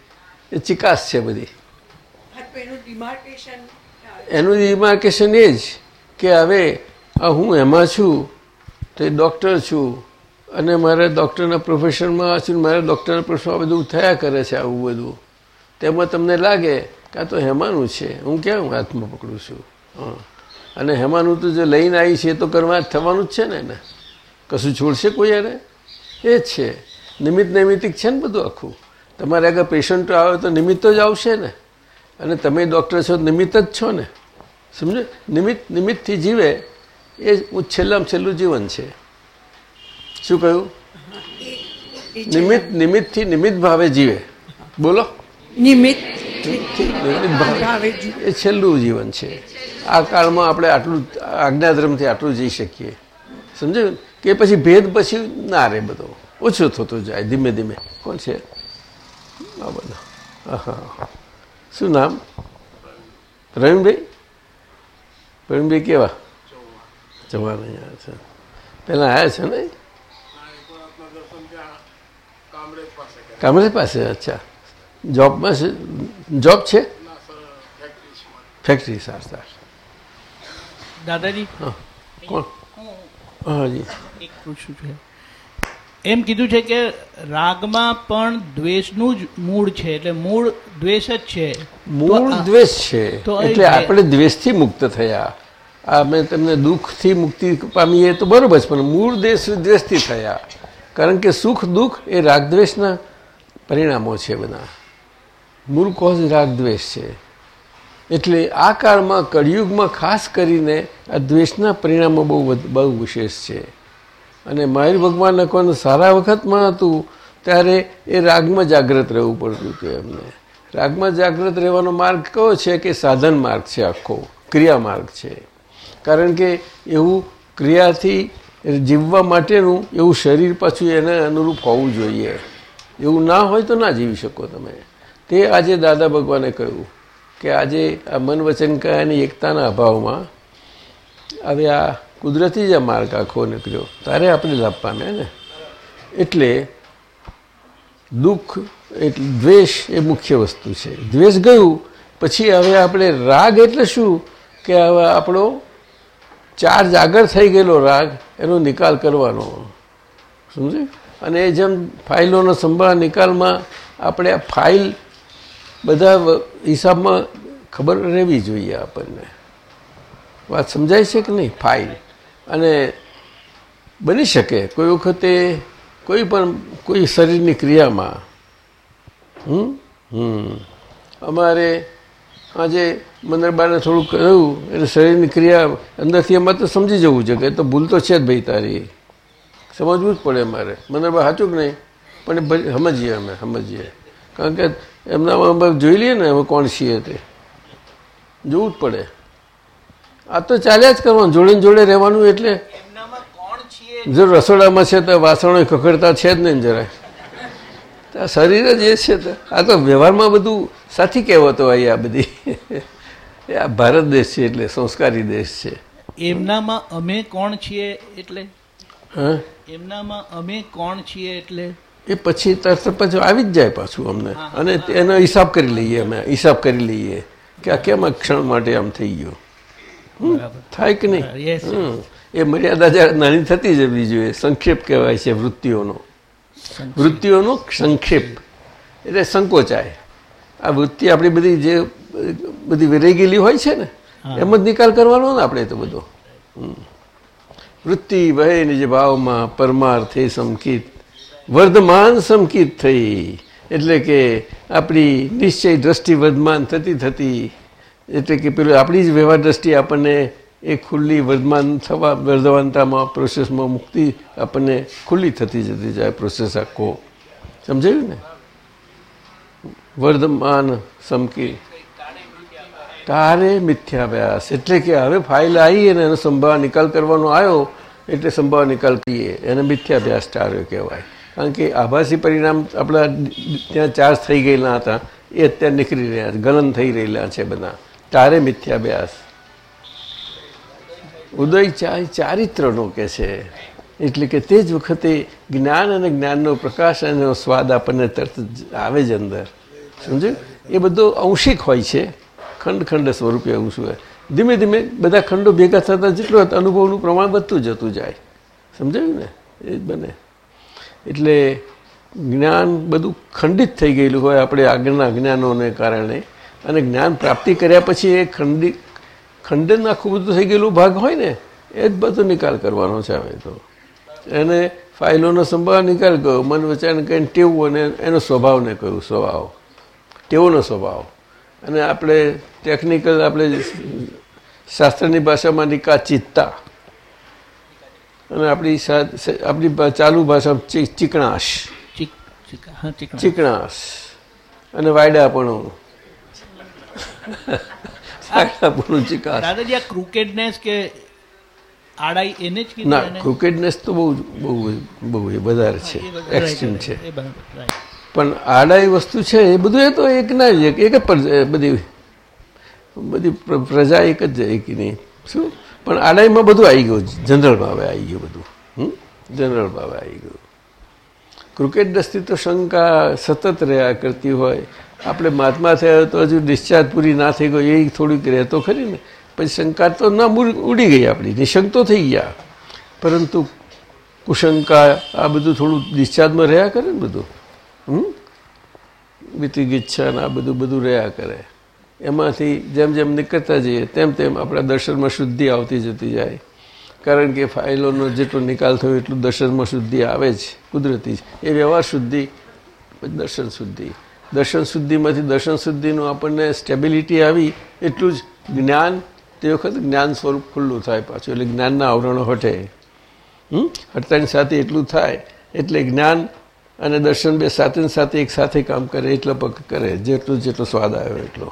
એ ચિકાસ છે બધી. એનું ડિમાર્કેશન એ જ કે હવે આ હું એમાં છું, તે ડૉક્ટર છું, અને મારે ડૉક્ટરના પ્રોફેશનમાં છું મારે ડૉક્ટરના પ્રોફેશનમાં બધું થયા કરે છે આવું બધું. તેમાં તમને લાગે કે તો હેમાનું છે, હું ક્યાં હાથમાં પકડું છું? અને હેમાનું તો જે લઈને આવી છે એ તો કરવા થવાનું જ છે ને એને. કશું છોડશે કોઈ એને? એ જ છે. નિમિત્ત નૈમિતિક છે ને બધું આખું. તમારે આગળ પેશન્ટો આવે તો નિમિત્ત જ આવશે ને. અને તમે ડૉક્ટર છો નિમિત્ત જ છો ને. સમજો નિમિત્ત, નિમિત્તથી જીવે એ છેલ્લામાં છેલ્લું જીવન છે. શું કહ્યું? નિમિત્ત નિમિત્તથી નિમિત્ત ભાવે જીવે. બોલો. નિમિત્ત એ છેલ્લું જીવન છે. આ કાળમાં આપણે આટલું આજ્ઞાધર્મથી આટલું જઈ શકીએ. સમજાયું? કે પછી ભેદ પછી ના રે બધો. ઓછો થતો જાય ધીમે ધીમે. કોણ છે? આ બધો. શું નામ? પ્રવીણભાઈ પ્રવીણભાઈ કેવા? જવાન અહીંયા છે પહેલાં આવ્યા છે ને કામરેજ પાસે અચ્છા જોબમાં છે જોબ છે ફેક્ટરી સાર સાર દાદાજી કોણ હાજી એક પૂછવું છે એમ કીધું છે કે રાગમાં પણ દ્વેષનું જ મૂળ છે એટલે મૂળ દ્વેષ જ છે મૂળ તો આ- દ્વેષ છે તો એ એટલે જે- આપણે દ્વેષથી મુક્ત થયા। આ મેં તમને દુઃખથી મુક્તિ પામીએ તો બરોબર છે, પણ મૂળ દેશ વિદ્વેષથી થયા. કારણ કે સુખ, દુઃખ એ રાગદ્વેષના પરિણામો છે બધા. મૂળ કોઝ રાગદ્વેષ છે. એટલે આ કાળમાં, કળિયુગમાં ખાસ કરીને આ દ્વેષના પરિણામો બહુ બહુ વિશેષ છે. અને મહાવીર ભગવાન લખવાનું સારા વખતમાં હતું, ત્યારે એ રાગમાં જાગ્રત રહેવું પડતું હતું એમને. રાગમાં જાગ્રત રહેવાનો માર્ગ કયો છે કે સાધન માર્ગ છે આખો, ક્રિયા માર્ગ છે. કારણ કે એવું ક્રિયાથી જીવવા માટેનું એવું શરીર પાછું એને અનુરૂપ હોવું જોઈએ. એવું ના હોય તો ના જીવી શકો તમે. તે આજે દાદા ભગવાને કહ્યું કે આજે આ મન વચન કયાની એકતાના અભાવમાં હવે આ કુદરતી જ આ માર્ગ આખો નીકળ્યો. તારે આપણે લાભ ને? એટલે દુઃખ એટલે દ્વેષ એ મુખ્ય વસ્તુ છે. દ્વેષ ગયું, પછી હવે આપણે રાગ એટલે શું? કે હવે આપણો ચાર્જ આગળ થઈ ગયેલો રાગ, એનો નિકાલ કરવાનો. સમજે? અને એ જેમ ફાઇલોનો સંભાળ નિકાલમાં આપણે આ ફાઇલ બધા હિસાબમાં ખબર રહેવી જોઈએ આપણને. વાત સમજાય છે કે નહીં? ફાઇલ. અને બની શકે કોઈ વખતે કોઈ પણ, કોઈ શરીરની ક્રિયામાં. હમ? હમ. અમારે આજે મંદરબાને થોડુંક કહ્યું એટલે શરીરની ક્રિયા અંદરથી એમાં તો સમજી જવું છે કે તો ભૂલ તો છે જ ભાઈ તારી. સમજવું જ પડે મારે. મંદરબા સાચું કે નહીં? પણ સમજીએ અમે સમજીએ. કારણ કે એમનામાં અમે જોઈ લઈએ ને અમે કોણ છીએ તે. જોવું જ પડે. આ તો ચાલ્યા જ કરવાનું જોડે જોડે રહેવાનું એટલે જો રસોડામાં છે તો વાસણો ખખડતા છે જ નહીં જરાય. આ શરીર જ એ છે આ તો વ્યવહારમાં બધું સાથી કહેવતો આવી આ બધી. એ આ ભારત દેશ છે એટલે સંસ્કારી દેશ છે. એમનામાં અમે કોણ છીએ એટલે? હા? એમનામાં અમે કોણ છીએ એટલે? એ પછી તરત પછી આવી જ જાય પાછું અમને. અને એનો હિસાબ કરી લઈએ અમે હિસાબ કરી લઈએ કે આ કેમ ક્ષણ માટે આમ થઈ ગયું. થાય કે નહીં. એ મર્યાદા જ્યારે નાની થતી જવી જોઈએ સંક્ષેપ કહેવાય છે વૃત્તિઓનો. વૃત્તિઓનો સંક્ષેપ. એટલે સંકોચાય. આ વૃત્તિ આપણી બધી જે બધી વિરાઈ ગયેલી હોય છે ને એમ જ નિકાલ કરવાનો ને આપણે તો બધો. વૃત્તિ વહે નિજ ભાવમાં પરમાર્થે સમકિત વર્ધમાન સમકિત થઈ. એટલે કે આપણી નિશ્ચય દ્રષ્ટિ વર્ધમાન થતી થતી એટલે કે પેલું આપણી જ વ્યવહાર દ્રષ્ટિ આપણને એ ખુલ્લી વર્ધમાન થવા વર્ધવાનતામાં પ્રોસેસમાં મુક્તિ આપણને ખુલ્લી થતી જતી જાય પ્રોસેસ આખો. સમજાયું ને? વર્ધમાન સમકી. તારે મિથ્યાભ્યાસ. એટલે કે હવે ફાઇલ આવી અને એનો સંભાવ નિકાલ કરવાનો આવ્યો, એટલે સંભાવ નિકાલ કરીએ. એને મિથ્યાભ્યાસ ટાળ્યો કહેવાય. કારણ કે આભાસી પરિણામ આપણા ત્યાં ચાર્જ થઈ ગયેલા હતા, એ અત્યારે નીકળી રહ્યા છે, ગલન થઈ રહેલા છે બધા. તારે મિથ્યાભ્યાસ. ઉદય ચાય ચારિત્રનો કે છે. એટલે કે તે જ વખતે જ્ઞાન અને જ્ઞાનનો પ્રકાશ અને સ્વાદ આપણને તરત જ આવે જ અંદર. સમજ્યું એ બધો અંશિક હોય છે. ખંડ ખંડ સ્વરૂપે અંશ હોય. ધીમે ધીમે બધા ખંડો ભેગા થતાં જેટલું અનુભવનું પ્રમાણ વધતું જતું જાય. સમજાયું ને? એ જ બને. એટલે જ્ઞાન બધું ખંડિત થઈ ગયેલું હોય આપણે આગળના જ્ઞાનોને કારણે. અને જ્ઞાન પ્રાપ્તિ કર્યા પછી એ ખંડિત ખંડન આખું બધું થઈ ગયેલું ભાગ હોય ને એ જ બધો નિકાલ કરવાનો છે હવે તો. એને ફાઇલોનો સંભાવ નિકાલ ગયો મન વચાને કંઈ ટેવું અને એનો સ્વભાવને કહ્યું સ્વભાવ. ટેવોનો સ્વભાવ. અને આપણે ટેકનિકલ આપણે શાસ્ત્રની ભાષામાં નિકા ચિત્તા અને આપણી આપણી ચાલુ ભાષામાં ચીકણાશ. ચીકણાશ. અને વાયડાપણું દાદાજી આ ક્રુકેડનેસ કે આડાઈ એને જ કીધું ના એને? તો બહુ બહુ બહુ એ વધારે છે એક્સ્ટ્રીમ છે right, એ બરાબર, right. પણ આડાઈ વસ્તુ છે એ બધું એ તો એક ના જ એક બધી બધી પ્રજા એક જ જાય કે નહીં શું પણ આડાઈમાં બધું આવી ગયું જનરલ ભાવે આવી ગયું બધું? જનરલ ભાવે આવી ગયું ક્રિકેટ દ્રષ્ટિ તો શંકા સતત રહ્યા કરતી હોય આપણે મહાત્મા થયા તો હજુ ડિસ્ચાર્જ પૂરી ના થઈ ગઈ એ થોડીક રહેતો ખરી ને. પછી શંકા તો ના ઉડી ગઈ આપણી, નિશંક તો થઈ ગયા. પરંતુ કુશંકા આ બધું થોડું ડિસ્ચાર્જમાં રહ્યા કરે ને બધું? હમ? બીતી ગીચ્છા આ બધું બધું રહ્યા કરે. એમાંથી જેમ જેમ નીકળતા જઈએ, તેમ તેમ આપણા દર્શનમાં શુદ્ધિ આવતી જતી જાય. કારણ કે ફાઇલોનો જેટલો નિકાલ થયો એટલું દર્શનમાં શુદ્ધિ આવે જ, કુદરતી એ વ્યવહાર શુદ્ધિ દર્શન શુદ્ધિ. દર્શન શુદ્ધિમાંથી દર્શન શુદ્ધિનું આપણને સ્ટેબિલિટી આવી એટલું જ જ્ઞાન તે વખત જ્ઞાન સ્વરૂપ ખુલ્લું થાય પાછું એટલે જ્ઞાનના આવરણો હટે. હમ? હટતાની સાથે એટલું થાય એટલે જ્ઞાન અને દર્શન બે સાથે ને સાથે એક સાથે કામ કરે એટલો પગ કરે જેટલું જેટલો સ્વાદ આવ્યો એટલો.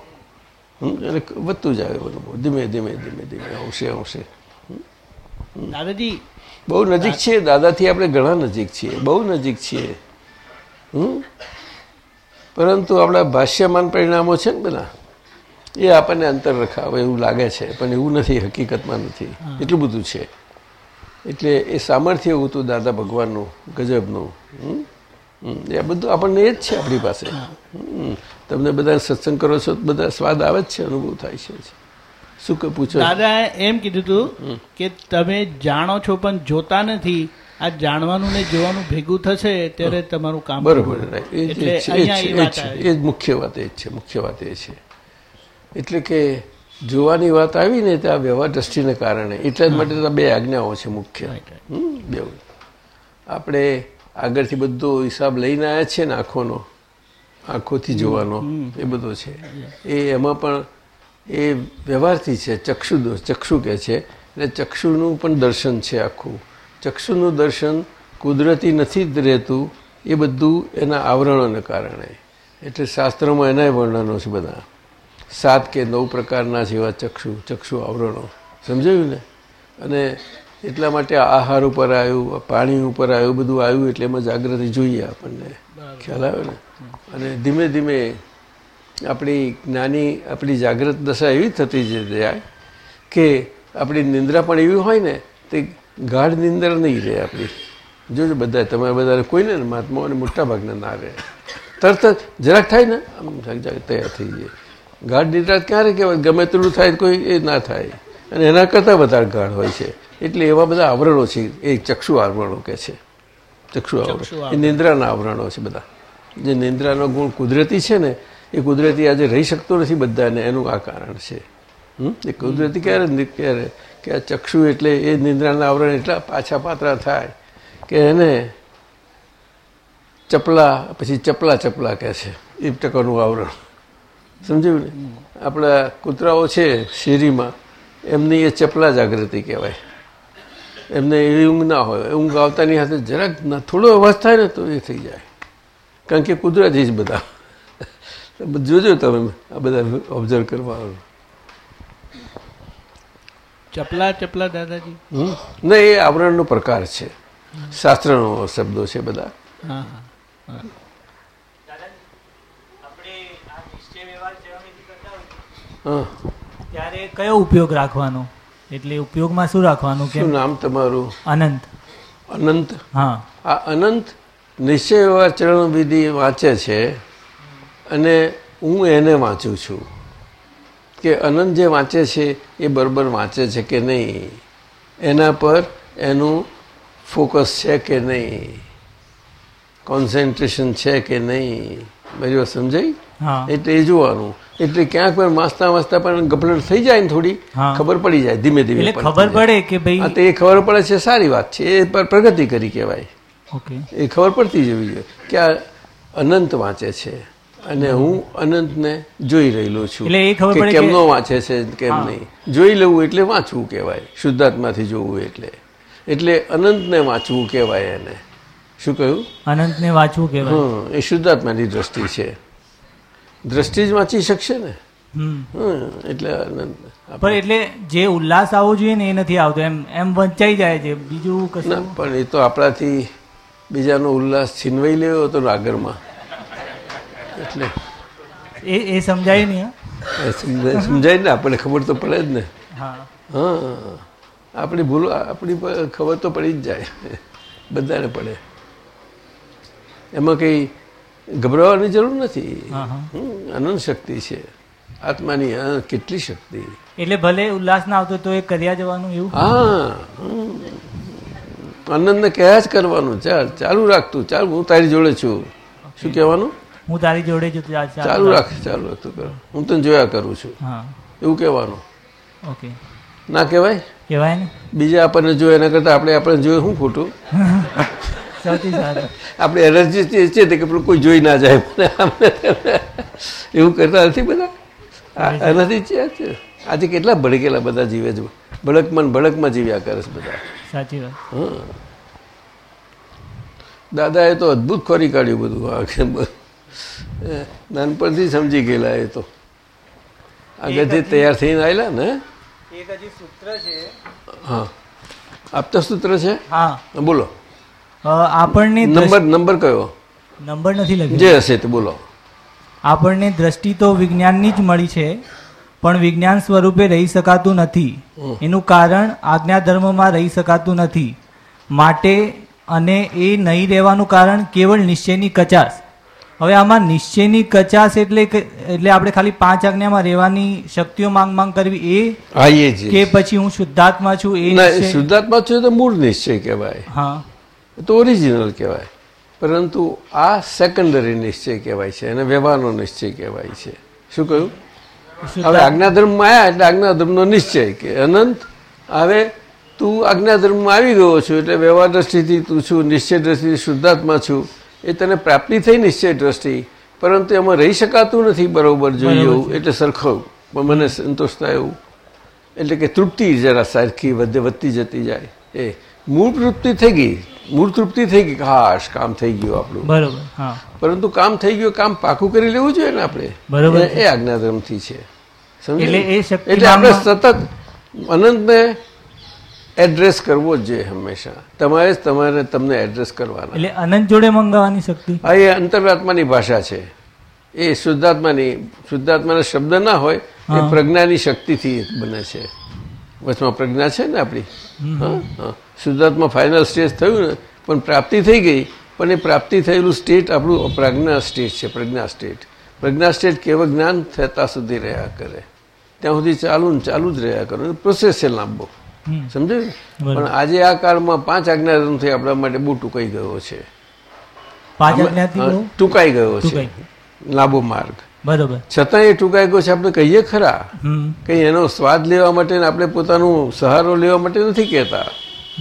હમ? એટલે વધતું જાય બરોબર ધીમે ધીમે ધીમે ધીમે આવશે આવશે. દાદાજી. બહુ નજીક છીએ દાદાથી આપણે ઘણા નજીક છીએ બહુ નજીક છીએ. હમ? પરંતુ આપણા ભાષ્યમાન પરિણામો છે ને બધા એ આપણને અંતર રખાવે એવું લાગે છે પણ એવું નથી હકીકતમાં નથી. એટલું બધું છે. એટલે એ સામર્થ્ય એવું હતું દાદા ભગવાનનું ગજબનું. એ બધું આપણને એ જ છે આપણી પાસે. તમને બધા સત્સંગ કરો છો બધા સ્વાદ આવે જ છે અનુભવ થાય છે. શું કે પૂછો? દાદા એમ કીધું હતું કે તમે જાણો છો પણ જોતા નથી આ જાણવાનું ને જોવાનું ભેગું થશે ત્યારે તમારું કામ બરોબર એ જ- મુખ્ય વાત એ જ છે મુખ્ય વાત એ છે. એટલે કે જોવાની વાત આવી ને ત્યાં વ્યવહાર દ્રષ્ટિને કારણે. એટલા જ માટે બે આજ્ઞાઓ છે મુખ્ય. બેઉ. આપણે આગળથી બધો હિસાબ લઈને આવ્યા છે ને આંખોનો આંખોથી જોવાનો એ બધો છે. એ એમાં પણ એ વ્યવહારથી છે ચક્ષુ ચક્ષુ કહે છે. એટલે ચક્ષુનું પણ દર્શન છે આખું. ચક્ષુનું દર્શન કુદરતી નથી જ રહેતું એ બધું એના આવરણોને કારણે. એટલે શાસ્ત્રોમાં એનાય વર્ણનો છે બધા. સાત કે નવ પ્રકારના જેવા ચક્ષુ ચક્ષુ આવરણો. સમજાયું ને? અને એટલા માટે આહાર ઉપર આવ્યું પાણી ઉપર આવ્યું બધું આવ્યું એટલે એમાં જાગૃતિ જોઈએ આપણને. ખ્યાલ આવે ને? અને ધીમે ધીમે આપણી જ્ઞાની આપણી જાગૃત દશા એવી થતી જાય કે આપણી નિંદ્રા પણ એવી હોય ને તે ગાઢ નિંદર નહીં રહે આપણી. જોજો બધા તમારે બધાને કોઈને ને મહાત્માઓને મોટા ભાગના ના રહે. તરત જ જરાક થાય ને આમ જાગ તૈયાર થઈ જાય ગાઢ નિંદ્રા ક્યારે કહેવાય? ગમે તેટલું થાય કોઈ એ ના થાય. અને એના કરતાં વધારે ગાઢ હોય છે. એટલે એવા બધા આવરણો છે એ ચક્ષુ આવરણો કે છે. ચક્ષુ આવરણ. એ નિંદ્રાના આવરણો છે બધા. જે નિંદ્રાનો ગુણ કુદરતી છે ને એ કુદરતી આજે રહી શકતો નથી બધાને એનું આ કારણ છે? એ કુદરતી ક્યારે ક્યારે કે આ ચક્ષુ એટલે એ નિંદ્રાના આવરણ એટલા પાછા પાત્રા થાય કે એને ચપલા, પછી ચપલા ચપલા કહે છે. એ આવરણ. સમજ્યું ને? આપણા કૂતરાઓ છે શેરીમાં, એમની એ ચપલા જાગૃતિ કહેવાય. એમને એવી ઊંઘ ના હોય. ઊંઘ આવતાની સાથે જરાક થોડો અવાજ થાય ને તો એ થઈ જાય. કારણ કે કુદરતી જ બધા. જોજો તમે આ બધા ઓબ્ઝર્વ કરવાનું ચપલા ચપલા દાદાજી? ના એ આવરણનો પ્રકાર છે. શાસ્ત્રનો શબ્દો છે બધા. હા હા. આપણે આ નિશ્ચય વ્યવહાર સેવાવિધિ કરતા હોય હા. ત્યારે કયો ઉપયોગ રાખવાનો? એટલે ઉપયોગમાં શું રાખવાનું શું કે નામ તમારું? અનંત. અનંત? હા. આ અનંત નિશ્ચય વ્યવહાર ચરણ વિધિ વાંચે છે અને હું એને વાંચું છું. કે અનંત જે વાંચે છે એ બરાબર વાંચે છે કે નહીં? એના પર એનું ફોકસ છે કે નહીં? કોન્સન્ટ્રેશન છે કે નહીં? બધી સમજાઈ? એટલે એ જોવાનું. એટલે ક્યાંક પણ વાંચતા વાંચતા પણ ગભરાટ થઈ જાય ને થોડી ખબર પડી જાય ધીમે ધીમે ખબર પડે કે ભાઈ તો એ ખબર પડે છે સારી વાત છે એ પર પ્રગતિ કરી કહેવાય. એ ખબર પડતી જવી જોઈએ કે આ અનંત વાંચે છે. અને હું અનંતને જોઈ રહેલો છું એટલે કે કેમનો વાંચે છે કેમ. નહીં. જોઈ લેવું એટલે વાંચવું કહેવાય. શુદ્ધાત્માથી જોવું એટલે. એટલે અનંતને વાંચવું કહેવાય એને. શું કહ્યું? અનંતને વાંચવું કહેવાય. એ શુદ્ધાત્માની દ્રષ્ટિ છે. દ્રષ્ટિ જ વાંચી શકશે ને? એટલે પણ એટલે જે ઉલ્લાસ આવવો જોઈએ ને એ નથી આવતો. એમ એમ વંચાઈ જાય છે. બીજું કશું? પણ એ તો આપણાથી બીજાનો ઉલ્લાસ છીનવાઈ લેવો હતો નાગરમાં એટલે એ એ સમજાય નહીં સમજાય સમજાય ને આપણને ખબર તો પડે જ ને. હા. આપણી ભૂલો આપણી ખબર તો પડી જ જાય. બધાને પડે. એમાં કંઈ ગભરાવાની જરૂર નથી. અનંત શક્તિ છે. આત્માની કેટલી શક્તિ. એટલે ભલે ઉલ્લાસ ના આવતો તો એ કર્યા જવાનું એવું? હા હમ. આનંદને કયા જ કરવાનું. ચાલ ચાલુ રાખતું ચાલ હું તારી જોડે છું. શું કહેવાનું? હું તારી જોડે જ ચાલુ રાખ. ચાલુ રાખતું કરો. હું તને જોયા કરું છું. એવું કહેવાનું. ઓકે. ના કહેવાય? કહેવાય ને? બીજા આપણને જોયે એના કરતાં આપણે આપણે જોઈએ શું ખોટું? સૌથી સારું. આપણે એનર્જી છે તે કે કોઈ જોઈ ના જાય. એવું કરતા નથી બધા? એનાથી છે આજે કેટલા ભડકેલા બધા જીવે છે. ભડકમાં ભડકમાં જીવ્યા કરે છે બધા. સાચી વાત. દાદાએ તો અદ્ભુત ખોરી કાઢ્યું બધું. આ નાનપણથી સમજી ગયેલા એ તો. આગળથી તૈયાર થઈને આવેલા ને? એક હજી સૂત્ર છે. હા. આપતા સૂત્ર છે? હા. બોલો. આપણને દ્રષ્ટિ- નંબર નંબર કયો? નંબર નથી લખ્યો. જે હશે તે બોલો. આપણને દ્રષ્ટિ તો વિજ્ઞાનની જ મળી છે પણ વિજ્ઞાન સ્વરૂપે રહી શકાતું નથી. એનું કારણ આજ્ઞા ધર્મમાં રહી શકાતું નથી. માટે અને એ નહીં રહેવાનું કારણ કેવળ નિશ્ચયની કચાસ હવે આમાં નિશ્ચયની કચાસ એટલે એટલે આપણે ખાલી પાંચ આજ્ઞામાં રહેવાની શક્તિઓ માંગ માંગ કરવી એ હા એ જ કે પછી હું શુદ્ધાત્મા છું એ શુદ્ધાત્મા છું તો મૂળ નિશ્ચય કહેવાય. હા. તો ઓરિજિનલ કહેવાય. પરંતુ આ સેકન્ડરી નિશ્ચય કહેવાય છે અને વ્યવહારનો નિશ્ચય કહેવાય છે. શું કહ્યું? હવે આજ્ઞાધર્મમાં આવ્યા એટલે આજ્ઞાધર્મનો નિશ્ચય કે અનંત હવે તું આજ્ઞાધર્મમાં આવી ગયો છું એટલે વ્યવહાર દ્રષ્ટિથી તું છું નિશ્ચય દ્રષ્ટિથી શુદ્ધાત્મા છું. એ તને પ્રાપ્તિ થઈ નિશ્ચય દ્રષ્ટિ. પરંતુ એમાં રહી શકાતું નથી બરોબર જોઈએ બરોબર એવું એટલે સરખો. મને સંતોષ થાય એવું. એટલે કે તૃપ્તિ જરા સરખી વધે વધતી જતી જાય. એ મૂળ તૃપ્તિ થઈ ગઈ. મૂળ તૃપ્તિ થઈ ગઈ. હાશ કામ થઈ ગયું આપણું. બરોબર હા. પરંતુ કામ થઈ ગયું કામ પાકું કરી લેવું જોઈએ ને આપણે. બરોબર એ- આજ્ઞાધર્મથી છે. સમજ્યા? એટલે આપણે સતત અનંતને એડ્રેસ કરવો જ જોઈએ હંમેશા. તમારે જ તમારે તમને એડ્રેસ કરવાના. એટલે અનંત જોડે મંગાવવાની શક્તિ? આ એ અંતરાત્માની ભાષા છે. એ શુદ્ધાત્માની શુદ્ધાત્માના શબ્દ ના હોય એ પ્રજ્ઞાની શક્તિથી બને છે. વચમાં પ્રજ્ઞા છે ને આપણી? હા હા. શુદ્ધાત્મા ફાઇનલ સ્ટેજ થયું ને પણ પ્રાપ્તિ થઈ ગઈ પણ એ પ્રાપ્તિ થયેલું સ્ટેટ આપણું પ્રજ્ઞા સ્ટેટ છે પ્રજ્ઞા સ્ટેટ પ્રજ્ઞા સ્ટેટ કેવળ જ્ઞાન થતા સુધી રહ્યા કરે. ત્યાં સુધી ચાલુ ને ચાલુ જ રહ્યા કરો. પ્રોસેસ છે લાંબો. સમજાયું? પણ આજે આ કાળમાં પાંચ આજ્ઞાધર્મથી આપણા માટે બહુ ટૂંકાઈ ગયો છે? ટૂંકાઈ ગયો છે. લાંબો માર્ગ. બરોબર. છતાં એ ટૂંકાઈ ગયો છે. આપણે કહીએ ખરા. કે એનો સ્વાદ લેવા માટે આપણે પોતાનું સહારો લેવા માટે નથી કહેતા.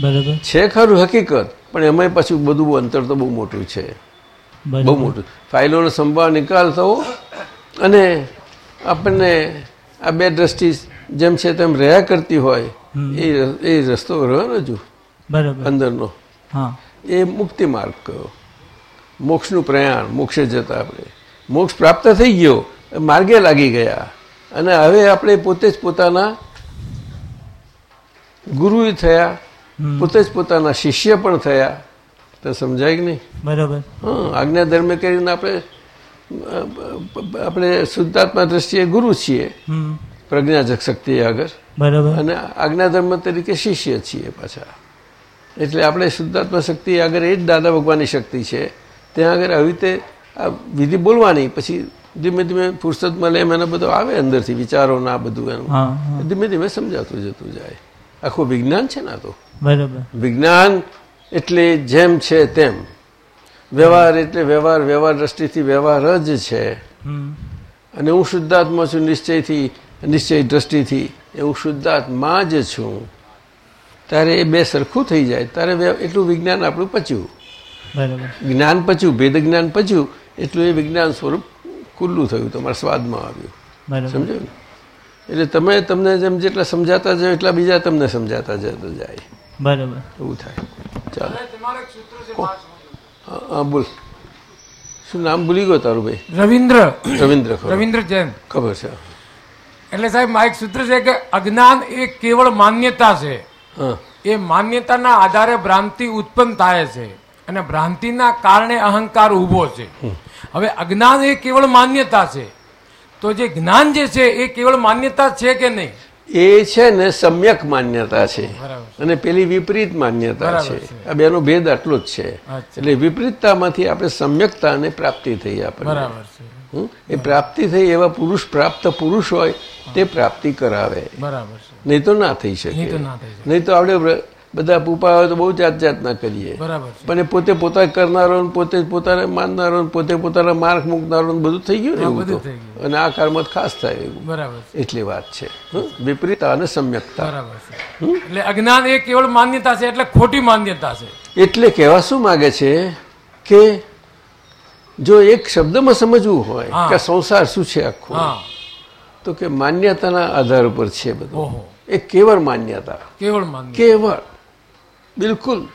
બરોબર. છે ખરું હકીકત પણ એમાંય પાછું બધું અંતર તો બહુ મોટું છે. બહુ મોટું. ફાઇલોનો સંભાળ નિકાલ થવો અને આપણને આ બે દ્રષ્ટિ જેમ છે તેમ રહ્યા કરતી હોય. એ એ રસ્તો રહ્યો ને હજુ બરોબર. અંદરનો. એ મુક્તિ માર્ગ કયો? મોક્ષનું પ્રયાણ મોક્ષે જતા આપણે. મોક્ષ પ્રાપ્ત થઈ ગયો માર્ગે લાગી ગયા. અને હવે આપણે પોતે જ પોતાના ગુરુ થયા પોતે જ પોતાના શિષ્ય પણ થયા. તો સમજાય કે નહીં? બરાબર. હા આજ્ઞા ધર્મે કરીને આપણે આપણે શુદ્ધાત્મા દ્રષ્ટિએ ગુરુ છીએ. પ્રજ્ઞાજક શક્તિ આગળ. બરાબર. અને આજ્ઞા ધર્મ તરીકે શિષ્ય છીએ પાછા. એટલે આપણે શુદ્ધાત્મા શક્તિ આગળ એ જ દાદા ભગવાનની શક્તિ છે. ત્યાં આગળ આવી રીતે આ વિધિ બોલવાની પછી ધીમે ધીમે ફુરસદ મળે એમ એનો બધો આવે અંદરથી વિચારો ના બધું એનું. ધીમે ધીમે સમજાતું જતું જાય. આખું વિજ્ઞાન છે ને તો? બરાબર. વિજ્ઞાન એટલે જેમ છે તેમ. વ્યવહાર એટલે વ્યવહાર વ્યવહાર દ્રષ્ટિથી વ્યવહાર જ છે. અને હું શુદ્ધાત્મા છું નિશ્ચયથી નિશ્ચય દ્રષ્ટિથી એ હું શુદ્ધાત્મા જ છું. ત્યારે એ બે સરખું થઈ જાય. ત્યારે એટલું વિજ્ઞાન આપણું પચ્યું. જ્ઞાન પચ્યું ભેદ જ્ઞાન પચ્યું એટલું એ વિજ્ઞાન સ્વરૂપ ખુલ્લું થયું તમારા સ્વાદમાં આવ્યું. સમજો ને? એટલે તમે તમને જેમ જેટલા સમજાતા જાઓ એટલા બીજા તમને સમજાતા જતા જાય. બરાબર. એવું થાય. ચાલો. હા હા, બોલ. શું નામ ભૂલી ગયો તારું ભાઈ? રવિન્દ્ર. રવિન્દ્ર રવિન્દ્ર જૈન. ખબર છે. એટલે સાહેબ આ સૂત્ર છે કે અજ્ઞાન એ કેવળ માન્યતા છે. એ માન્યતાના આધારે ભ્રાંતિ ઉત્પન્ન થાય છે અને ભ્રાંતિના કારણે અહંકાર ઊભો છે. હવે અજ્ઞાન એ કેવળ માન્યતા છે. તો જે જ્ઞાન જે છે એ કેવળ માન્યતા છે કે નહીં? એ છે ને સમ્યક માન્યતા છે. અને પેલી વિપરીત માન્યતા છે. આ બેનો ભેદ આટલો જ છે. એટલે વિપરીતતામાંથી આપણે સમ્યકતાને પ્રાપ્તિ થઈ આપણને. બરાબર છે? એ પ્રાપ્તિ થઈ એવા પુરુષ પ્રાપ્ત પુરુષ હોય તે પ્રાપ્તિ કરાવે. બરાબર નહીં તો ના થઈ શકે. નહીં તો આપણે બધા પુપા હોય તો બહુ જાત જાતના કરીએ. પણ પોતે પોતા કરનારો પોતે પોતાને માનનારો પોતે પોતાના માર્ક મૂકનારો બધું થઈ ગયું ને એવું તો. અને આ કાળમાં ખાસ થાય એવું. બરાબર એટલી વાત છે. હમ? વિપરીતતા અને સમ્યકતા. એટલે અજ્ઞાન એ કેવળ માન્યતા છે એટલે ખોટી માન્યતા છે. એટલે કહેવા શું માગે છે કે જો એક શબ્દમાં સમજવું હોય કે સંસાર શું છે આખો તો કે માન્યતાના આધાર ઉપર છે બધું. એ કેવળ માન્યતા. કેવળ કેવળ. બિલકુલ.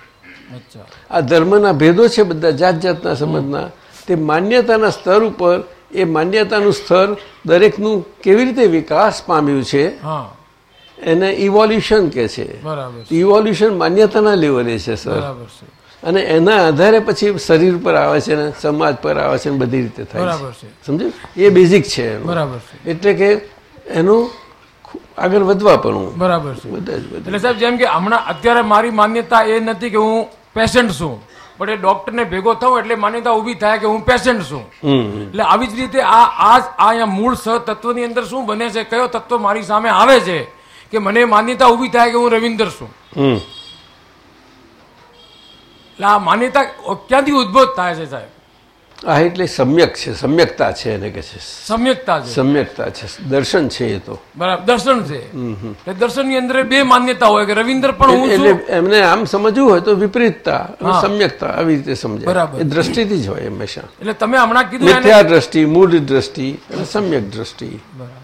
આ ધર્મના ભેદો છે બધા જાત જાતના સમજના. તે માન્યતાના સ્તર ઉપર એ માન્યતાનું સ્તર દરેકનું કેવી રીતે વિકાસ પામ્યું છે એને ઇવોલ્યુશન કે છે. ઇવોલ્યુશન માન્યતાના લેવલે છે સર. અને એના આધારે પછી શરીર પર આવે છે ને સમાજ પર આવે છે ને બધી રીતે થાય બરાબર છે. સમજ્યું? એ બેઝિક છે બરાબર છે. એટલે કે એનું આગળ વધવા પણ બરાબર છે. બધા જ એટલે સાહેબ જેમ કે હમણાં અત્યારે મારી માન્યતા એ નથી કે હું પેશન્ટ છું પણ એ ડોક્ટરને ભેગો થઉં એટલે માન્યતા ઊભી થાય કે હું પેશન્ટ છું. એટલે આવી જ રીતે આ આ અહીંયા મૂળ તત્વની અંદર શું બને છે? કયો તત્વ મારી સામે આવે છે કે મને માન્યતા ઊભી થાય કે હું રવિન્દર છું? એટલે આ માન્યતા ક્યાંથી ઉદ્ભવ થાય છે સાહેબ. આ એટલે સમ્યક છે સમ્યકતા છે એને કે છે. સમ્યકતા છે. સમ્યકતા છે દર્શન છે એ તો. બરાબર દર્શન છે. દર્શનની અંદર બે માન્યતા હોય કે રવિન્દ્ર પણ હું એટલે એમને આમ સમજવું હોય તો વિપરીતતા સમ્યકતા આવી રીતે સમજાય. બરાબર. એ દ્રષ્ટિથી જ હોય હંમેશા. એટલે તમે હમણાં કીધું મિથ્યા દ્રષ્ટિ મૂળ દ્રષ્ટિ અને સમ્યક દ્રષ્ટિ.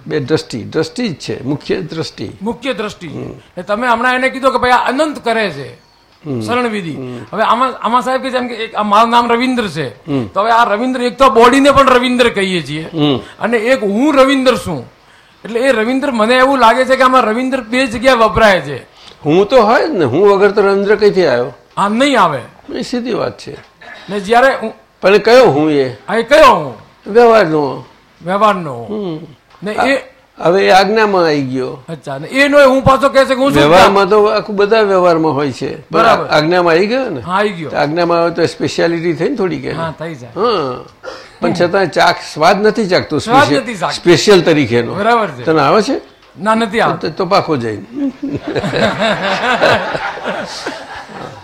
બે દ્રષ્ટિ દ્રષ્ટિ જ છે મુખ્ય દ્રષ્ટિ. મુખ્ય દ્રષ્ટિ. એટલે તમે હમણાં એને કીધું કે ભાઈ આ અનંત કરે છે. શરણ વિધિ હવે આમાં આમાં સાહેબ કે જેમ કે મારું નામ રવિન્દ્ર છે. તો હવે આ રવિન્દ્ર એક તો બોડીને પણ રવિન્દ્ર કહીએ છીએ. અને એક હું રવિન્દ્ર છું. એટલે એ રવિન્દ્ર મને એવું લાગે છે કે આમાં રવિન્દ્ર બે જગ્યાએ વપરાય છે. હું તો હોય જ ને. હું વગર તો રવિન્દ્ર કઈથી આવ્યો? આ નહીં આવે. એ સીધી વાત છે. ને જ્યારે હું પણ કયો હું એ? આ કયો હું? વ્યવહારનો. વ્યવહારનો. હું ને એ હવે એ આજ્ઞામાં આવી ગયો. અચ્છા નો એનો હું પાછો કહે છે હું વ્યવહારમાં તો આખું બધા વ્યવહારમાં હોય છે. બરાબર. આજ્ઞામાં આવી ગયો ને? આવી ગયો. આજ્ઞામાં આવે તો સ્પેશિયાલિટી થઈ ને થોડી કે હા થઈ જાય. હા. પણ છતાં ચાક સ્વાદ નથી ચાકતો. સ્પેશિયલ તરીકેનો. બરાબર છે. તને આવે છે? ના નથી આવતો તો- પાકો જઈને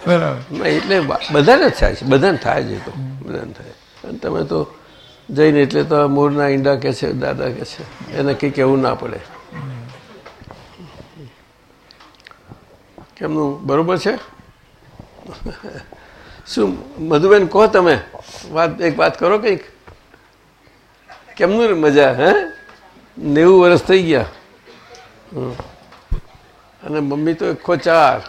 બરાબર. એટલે બધાને જ થાય છે. બધાને થાય છે તો. બધાને થાય અને તમે તો જઈને એટલે તો મોરના ઈંડા કે છે, દાદા કે છે. એને કંઈ કહેવું ના પડે. કેમનું? બરોબર છે? શું, મધુબેન, કહો તમે. વાત, એક વાત કરો કંઈક. કેમનું મજા, હે? નેવું વર્ષ થઈ ગયા. અને મમ્મી તો એકો ચાર.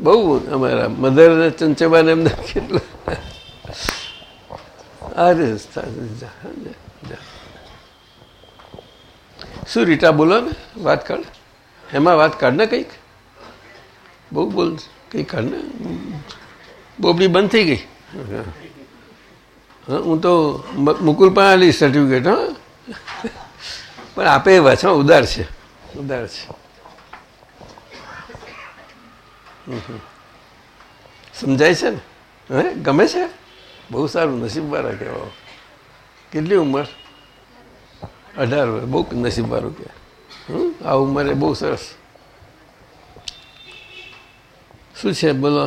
બહુ અમારા મધર ચંચબાને એમને કેટલું અરે. શું રીટા બોલો ને? વાત કાઢ એમાં વાત કાઢ ને કંઈક? બહુ બોલ કંઈક કર ને? બોબડી બંધ થઈ ગઈ. હા તો મુકુલ પણ આલી સર્ટિફિકેટ હા. પણ આપે એવા છે ઉદાર છે. ઉદાર છે. સમજાય છે ને? હે, ગમે છે? બહુ સારું નસીબવાળા કહેવાય કેટલી ઉંમર અઢાર વર્ષ બહુ નસીબવાળું કે હમ? આ ઉંમરે બહુ સરસ શું છે બોલો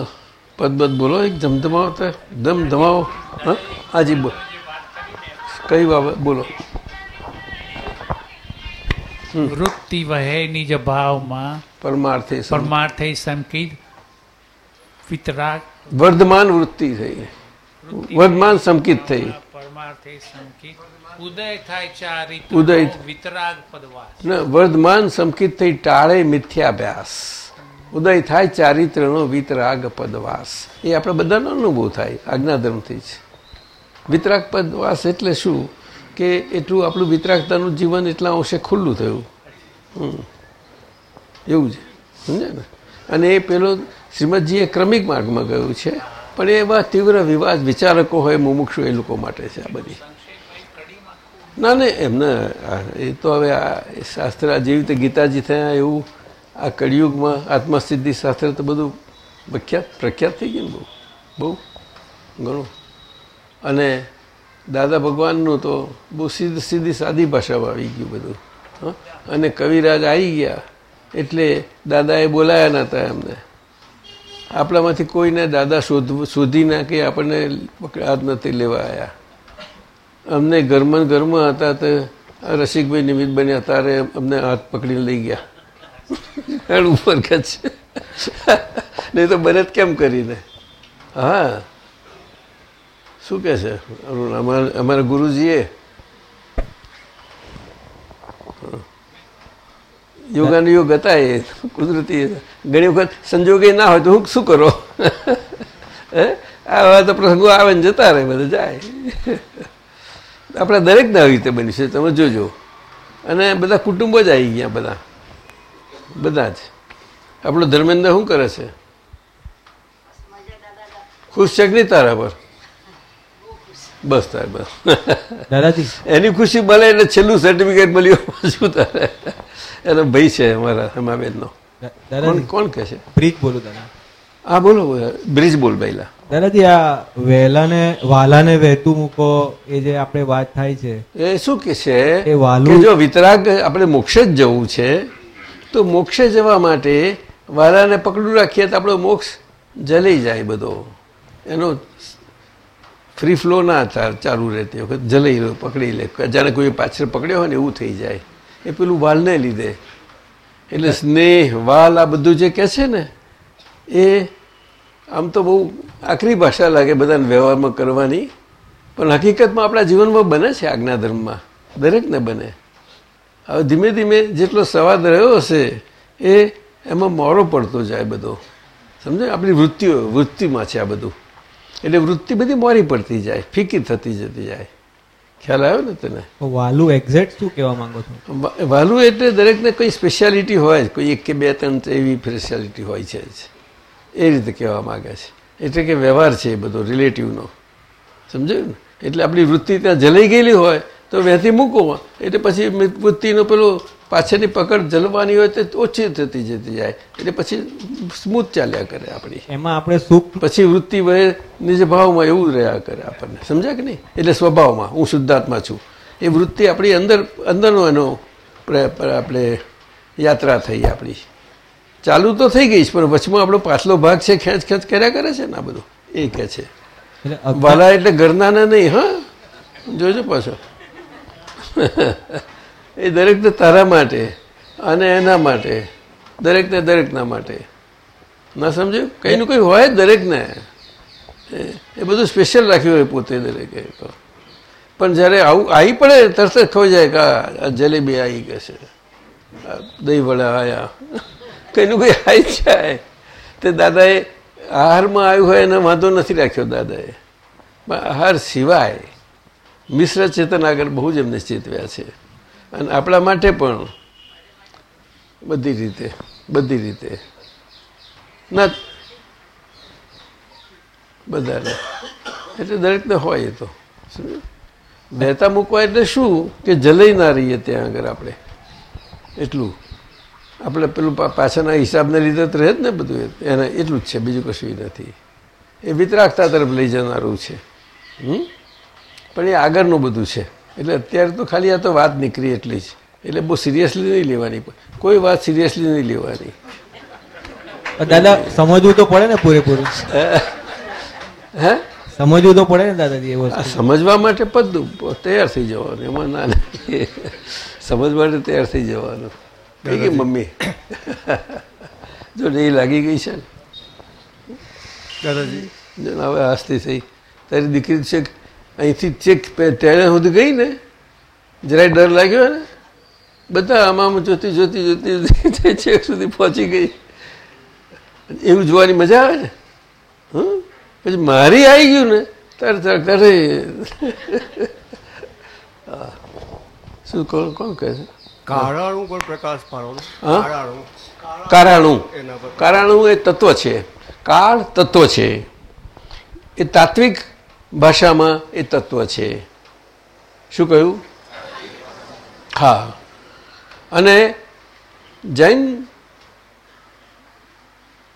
પદબદ બોલો એક ધમધમાવો તો ધમધમાવો હા હાજી બોલ કઈ બાબત બોલો વૃત્તિ વહે નિજ ભાવમાં પરમાર્થે સમ- પરમાર્થે સંકિત વિતરાગ વર્ધમાન વૃત્તિ થઈ વર્ધમાન સંકિત થઈ. ઉદય થાય ચારિ ઉદય. વિતરાગ પદવાસ. ને વર્ધમાન સંકિત થઈ ટાળે મિથ્યાભ્યાસ. ઉદય થાય ચારિત્રનો વિતરાગ પદવાસ. એ આપણે બધાનો અનુભવ થાય આજ્ઞાધર્મથી જ. વિતરાગ પદવાસ એટલે શું? કે એટલું આપણું વિતરાગતાનું જીવન એટલા અંશે ખુલ્લું થયું. એવું છે સમજે ને? અને એ પેલો શ્રીમદજીએ ક્રમિક માર્ગમાં ગયું છે. પણ એવા તીવ્ર વિવાદ વિચારકો હોય, મુમુક્ષુ એ લોકો માટે છે આ બધી. ના ના, એમને એ તો હવે આ શાસ્ત્ર જેવી રીતે ગીતાજી થયા એવું, આ કળિયુગમાં આત્મસિદ્ધિ શાસ્ત્ર તો બધું પ્રખ્યાત પ્રખ્યાત થઈ ગયું બહુ. બહુ, ઘણું. અને દાદા ભગવાનનું તો બહુ સીધી સીધી સાદી ભાષામાં આવી ગયું બધું. હં? અને કવિરાજ આવી ગયા, એટલે દાદાએ બોલાયા નહોતા એમને. આપણામાંથી કોઈને દાદા શોધ, શોધી નાખી આપણને પકડાત નથી લેવા આવ્યા અમને ઘરમાં ઘરમાં હતા તો રસિકભાઈ નિમિત્ત બન્યા, તારે અમને હાથ પકડીને લઈ ગયા. ઉપર કે છે. નહીં તો બને કેમ કરીને? હા. શું કહે છે? અમારા અમારા ગુરુજીએ યોગાનો યોગ હતા એ કુદરતી ઘણી વખત સંજોગે ના હોય તો હું શું કરો? હે? આવા તો પ્રસંગો આવે ને જતા રહે, બધા જાય. આપણે દરેકને આવી રીતે બની છે, તમે જોજો. અને બધા કુટુંબો જ આવી ગયા બધા. બધા જ. આપણો ધર્મેન્દ્ર શું કરે છે? ખુશ છે કે નહીં તારા પર? બસ તાર બસ. દાદાજી? એની ખુશી મળે એટલે છેલ્લું સર્ટિફિકેટ મળ્યું શું તારે? એનો ભાઈ છે અમારા હેમાબેનનો. કોણ કહે છે? બ્રિજ બોલો દાદા. હા બોલો બ્રિજ બોલ ભાઈલા. દાદાજી આ વહેલાને વાલાને વહેતું મૂકો એ જે આપણે વાત થાય છે. એ શું કે છે? એ વાલું- જો વિતરાગ આપણે મોક્ષે જ જવું છે તો મોક્ષે જવા માટે વાલાને પકડું રાખીએ તો આપણો મોક્ષ જલી જાય બધો. એનો ફ્રી ફ્લો ના ચાલુ રહેતી વખત જલાઈ લે પકડી લે. જાણે કોઈ પાછળ પકડ્યો હોય ને એવું થઈ જાય. એ પેલું વાલને લીધે. એટલે સ્નેહ વાલ આ બધું જે કહે છે ને એ આમ તો બહુ આકરી ભાષા લાગે બધાને વ્યવહારમાં કરવાની. પણ હકીકતમાં આપણા જીવનમાં બને છે આજ્ઞાધર્મમાં દરેકને બને. હવે ધીમે ધીમે જેટલો સવાદ રહ્યો હશે એ એમાં મોરો પડતો જાય બધો. સમજો આપણી વૃત્તિઓ વૃત્તિમાં છે આ બધું. એટલે વૃત્તિ બધી મોરી પડતી જાય ફીકી થતી જતી જાય. ખ્યાલ આવ્યો ને તને? વાલુ એક્ઝેક્ટ શું કહેવા માંગો છો? વાલુ એટલે દરેકને કોઈ સ્પેશિયાલિટી હોય કોઈ એક કે બે ત્રણ એવી સ્પેશિયાલિટી હોય છે જ. એ રીતે કહેવા માગે છે. એટલે કે વ્યવહાર છે એ બધો રિલેટિવનો સમજાયું ને? એટલે આપણી વૃત્તિ ત્યાં જલાઈ ગયેલી હોય તો વહેતી મૂકો. એટલે પછી વૃત્તિનો પેલો પાછળની પકડ જલવાની હોય તો ઓછી થતી જતી જાય. એટલે પછી સ્મૂથ ચાલ્યા કરે આપણી. એમાં આપણે સુખ પછી વૃત્તિ વય નિજ ભાવમાં એવું રહ્યા કરે આપણને. સમજ્યા કે નહીં? એટલે સ્વભાવમાં હું શુદ્ધાત્મા છું. એ વૃત્તિ આપણી અંદર અંદરનો એનો આપણે યાત્રા થઈ આપણી. ચાલુ તો થઈ ગઈ છે પણ વચમાં આપણો પાછલો ભાગ છે ખેંચ ખેંચ કર્યા કરે છે ને આ બધું? એ કે છે. વાલા એટલે ઘરનાના નહીં હા? જોજો પાછો. એ દરેકને તારા માટે અને એના માટે, દરેકને દરેકના માટે. ના સમજ્યું? કંઈનું કંઈ હોય દરેકને. એ- બધું સ્પેશિયલ રાખ્યું હોય પોતે દરેકે તો. પણ જ્યારે આવું આવી પડે, તરત જ ખોઈ જાય કે આ જલેબી આવી ગશે દહીં વડા આવ્યા કંઈનું કંઈ આવી જાય. તે દાદાએ આહારમાં આવ્યું હોય એને વાંધો નથી રાખ્યો દાદાએ. પણ આહાર સિવાય મિશ્ર ચેતન આગળ બહુ જ એમને ચેતવ્યા છે. અને આપણા માટે પણ બધી રીતે બધી રીતે. ના, બધાને. એટલે દરેકને હોય એ તો? વહેતા મૂકવા એટલે શું? કે જલાઈ ના રહીએ ત્યાં આગળ આપણે. એટલું. આપણે પેલું પાછળના હિસાબને લીધે તો રહે જ ને બધું. એને, એટલું જ છે, બીજું કશું નથી. એ વિતરાગતા તરફ લઈ જનારું છે? પણ એ આગળનું બધું છે. એટલે અત્યારે તો ખાલી આ તો વાત નીકળી એટલી જ. એટલે બહુ સિરિયસલી નહીં લેવાની. કોઈ વાત સિરિયસલી નહીં લેવાની. દાદા સમજવું તો પડે ને પૂરેપૂરું. હે? સમજવું તો પડે ને દાદાજી એ વસ્તુ. સમજવા માટે બધું તૈયાર થઈ જવાનું. એમાં ના. સમજવા માટે તૈયાર થઈ જવાનું. કઈ ગઈ મમ્મી? જો નહીં લાગી ગઈ છે ને? દાદાજી. હવે આસ્તી થઈ. તારી દીકરી છે અહીંથી ચેક ત્યારે સુધી ગઈ ને જરાય ડર લાગ્યો ને બધા આમાં જોતી જોતી જોતી જોતી છેક સુધી પહોંચી ગઈ. એવું જોવાની મજા આવે ને? હં પછી મારી આવી ગયું ને તારે તારે કરે શું કોણ કોણ કહે છે? પણ પ્રકાશ પાડવાનું કારાણું કારાણું એ તત્વ છે. કાળ તત્વ છે. એ તાત્વિક ભાષામાં એ તત્વ છે. શું કહ્યું? હા. અને જૈન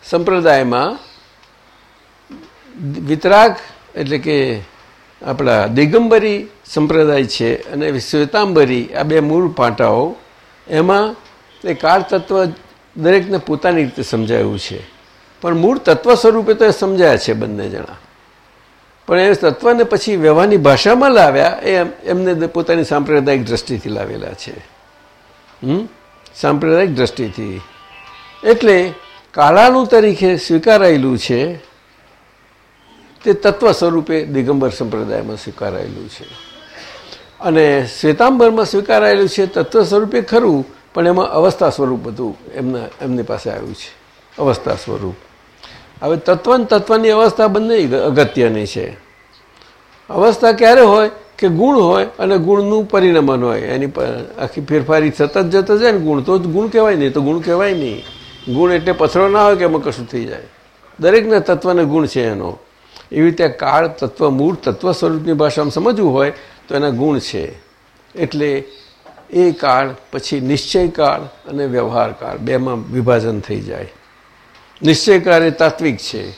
સંપ્રદાયમાં વિતરાગ એટલે કે આપણા દિગંબરી સંપ્રદાય છે અને શ્વેતાંબરી, આ બે મૂળ પાટાઓ, એમાં એ કાળ તત્વ દરેકને પોતાની રીતે સમજાયું છે. પણ મૂળ તત્વ સ્વરૂપે તો એ સમજાયા છે બંને જણા. પણ એ તત્વને પછી વ્યવહારની ભાષામાં લાવ્યા, એ એમ- એમને પોતાની સાંપ્રદાયિક દ્રષ્ટિથી લાવેલા છે. સાંપ્રદાયિક દ્રષ્ટિથી. એટલે કાળાનું તરીકે સ્વીકારાયેલું છે, તે તત્વ સ્વરૂપે દિગંબર સંપ્રદાયમાં સ્વીકારાયેલું છે. અને શ્વેતાંબરમાં સ્વીકારાયેલું છે તત્વ સ્વરૂપે ખરું, પણ એમાં અવસ્થા સ્વરૂપ બધું એમના, એમની પાસે આવ્યું છે. અવસ્થા સ્વરૂપ. હવે તત્વ તત્વની અવસ્થા બંને અગત્યની છે. અવસ્થા ક્યારે હોય કે ગુણ હોય અને ગુણનું પરિણમન હોય, એની આખી ફેરફારી સતત જતો જાય ને ગુણ તો ગુણ કહેવાય નહીં, તો ગુણ કહેવાય નહીં. ગુણ એટલે પથરો ના હોય કે એમાં કશું થઈ જાય. દરેકના તત્વને ગુણ છે એનો. એવી રીતે કાળ તત્વ મૂળ તત્વ સ્વરૂપની ભાષામાં સમજવું હોય તો એના ગુણ છે. એટલે એ કાળ પછી નિશ્ચય કાળ અને વ્યવહાર કાળ, બેમાં વિભાજન થઈ જાય. નિશ્ચય કાળ એ તાત્વિક છે.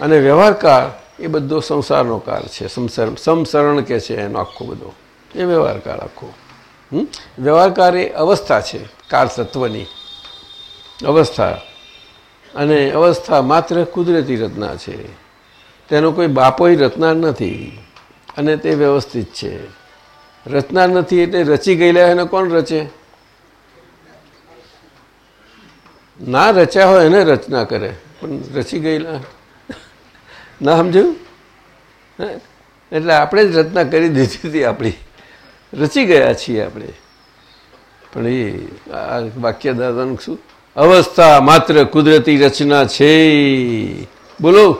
અને વ્યવહારકાર એ બધો સંસારનો કાર છે. સમસર સમસરણ કે છે એનો આખો બધો. એ વ્યવહારકાર આખો. વ્યવહારકાર વ્યવહાર એ અવસ્થા છે, કાર તત્વની. અવસ્થા. અને અવસ્થા માત્ર કુદરતી રચના છે. તેનો કોઈ બાપોય રચનાર નથી. અને તે વ્યવસ્થિત છે. રચનાર નથી એટલે રચી ગયેલા એને કોણ રચે? ના રચ્યા હોય એને રચના કરે, પણ રચી ગયેલા. ના સમજ્યું? એટલે આપણે જ રચના કરી દીધી હતી આપણી. રચી ગયા છીએ આપણે. પણ એ આ વાક્ય દાદાનું શું? અવસ્થા માત્ર કુદરતી રચના છે. બોલો.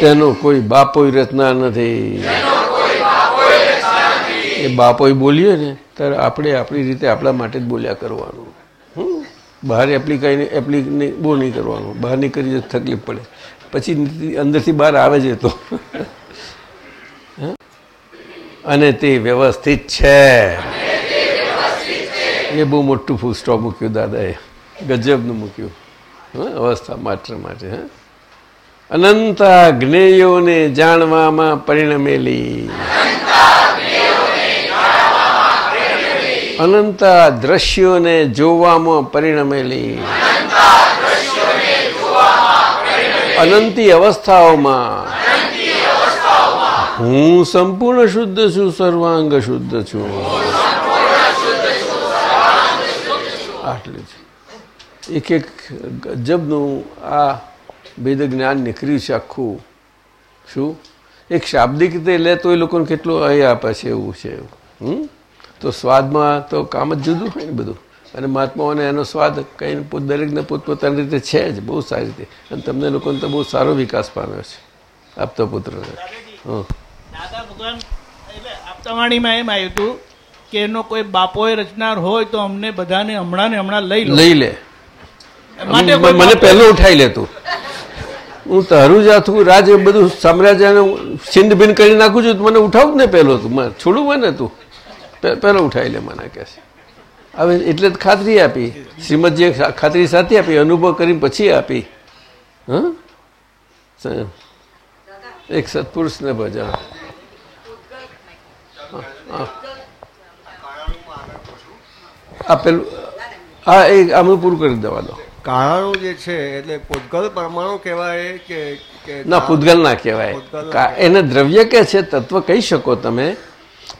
તેનો કોઈ બાપોય રચના નથી. એ બાપોય બોલીએ ને ત્યારે આપણે આપણી રીતે આપણા માટે જ બોલ્યા કરવાનું. બહાર એપ્લી એપ્લી બહુ નહીં કરવાનું. બહાર નીકળી તકલીફ પડે. પછી અંદરથી બહાર આવે છે તો. અને તે વ્યવસ્થિત છે. એ બહુ મોટું ફૂલ સ્ટોપ મૂક્યું દાદાએ. ગજબનું મૂક્યું? અવસ્થા માત્ર માટે, હા? અનંત જ્ઞેયોને જાણવામાં પરિણમેલી. અનંત દ્રશ્યોને જોવામાં પરિણમેલી. અનંતી અવસ્થાઓમાં. હું સંપૂર્ણ શુદ્ધ છું, સર્વાંગ શુદ્ધ છું. આટલું એક એક ગજબનું આ ભેદ જ્ઞાન નીકળ્યું છે આખું. શું? એક શાબ્દિક રીતે લે તો એ લોકોને કેટલું અહીં આપે છે એવું છે. હમ? તો સ્વાદમાં તો કામ જ જુદું હોય ને બધું. અને મહાત્માઓને એનો સ્વાદ કંઈ પોત દરેકને પોતપોતાની રીતે છે જ બહુ સારી રીતે. અને તમને લોકોને તો બહુ સારો વિકાસ પામ્યો છે. આપતો પુત્રને હં. દાદા ભગવાન એટલે આપતાવાણીમાં એમ આવ્યું હતું કે એનો કોઈ બાપોએ રચનાર હોય તો અમને બધાને હમણાં ને હમણાં લઈ લઈ લે. મને પહેલું ઉઠાઈ લેતું હું તારું જ આથું રાજ બધું સામ્રાજ્યને છિંદ ભિન્ન કરી નાખું છું તો મને ઉઠાવું જ ને પહેલો તું. છોડું મને તું. પહેલો ઉઠાવી લે મને કહે છે. હવે એટલે જ ખાતરી આપી. શ્રીમદજીએ ખાતરી સાથે આપી અનુભવ કરીને પછી આપી. હં? એક સત્પુરુષને ભજા આ પેલું હા એ આમનું પૂરું કરી દેવા દો. કારણો જે છે એટલે પૂતગલ પરમાણુ કહેવાય કે ના પૂતગલ ના કહેવાય. એને દ્રવ્ય કે છે તત્વ કહી શકો તમે?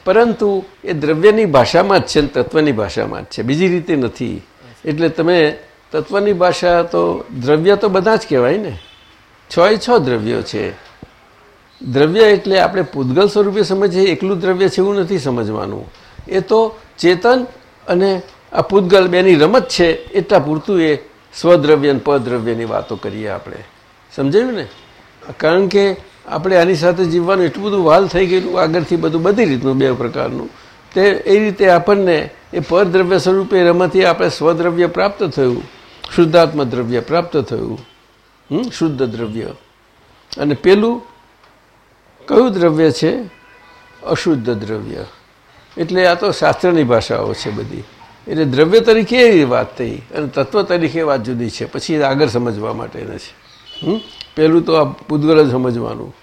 પરંતુ એ દ્રવ્યની ભાષામાં જ છે ને તત્વની ભાષામાં જ છે. બીજી રીતે નથી. એટલે તમે તત્વની ભાષા તો દ્રવ્ય તો બધા જ કહેવાય ને. છ એ છ દ્રવ્યો છે. દ્રવ્ય એટલે આપણે પૂતગલ સ્વરૂપે સમજીએ, એકલું દ્રવ્ય છે એવું નથી સમજવાનું. એ તો ચેતન અને આ પૂતગલ બેની રમત છે, એટલા પૂરતું એ સ્વદ્રવ્ય અને પદ્રવ્યની વાતો કરીએ આપણે. સમજાયું ને? કારણ કે આપણે આની સાથે જીવવાનું એટલું બધું વાલ થઈ ગયેલું, આગળથી બધું બધી રીતનું બે પ્રકારનું. તે એ રીતે આપણને એ પરદ્રવ્ય સ્વરૂપે રમતથી આપણે સ્વદ્રવ્ય પ્રાપ્ત થયું, શુદ્ધાત્મ દ્રવ્ય પ્રાપ્ત થયું? શુદ્ધ દ્રવ્ય. અને પેલું કયું દ્રવ્ય છે? અશુદ્ધ દ્રવ્ય. એટલે આ તો શાસ્ત્રની ભાષાઓ છે બધી. એટલે દ્રવ્ય તરીકે એ વાત થઈ અને તત્વ તરીકે વાત જુદી છે. પછી આગળ સમજવા માટેના છે? પહેલું તો આ પૂતગલ જ સમજવાનું.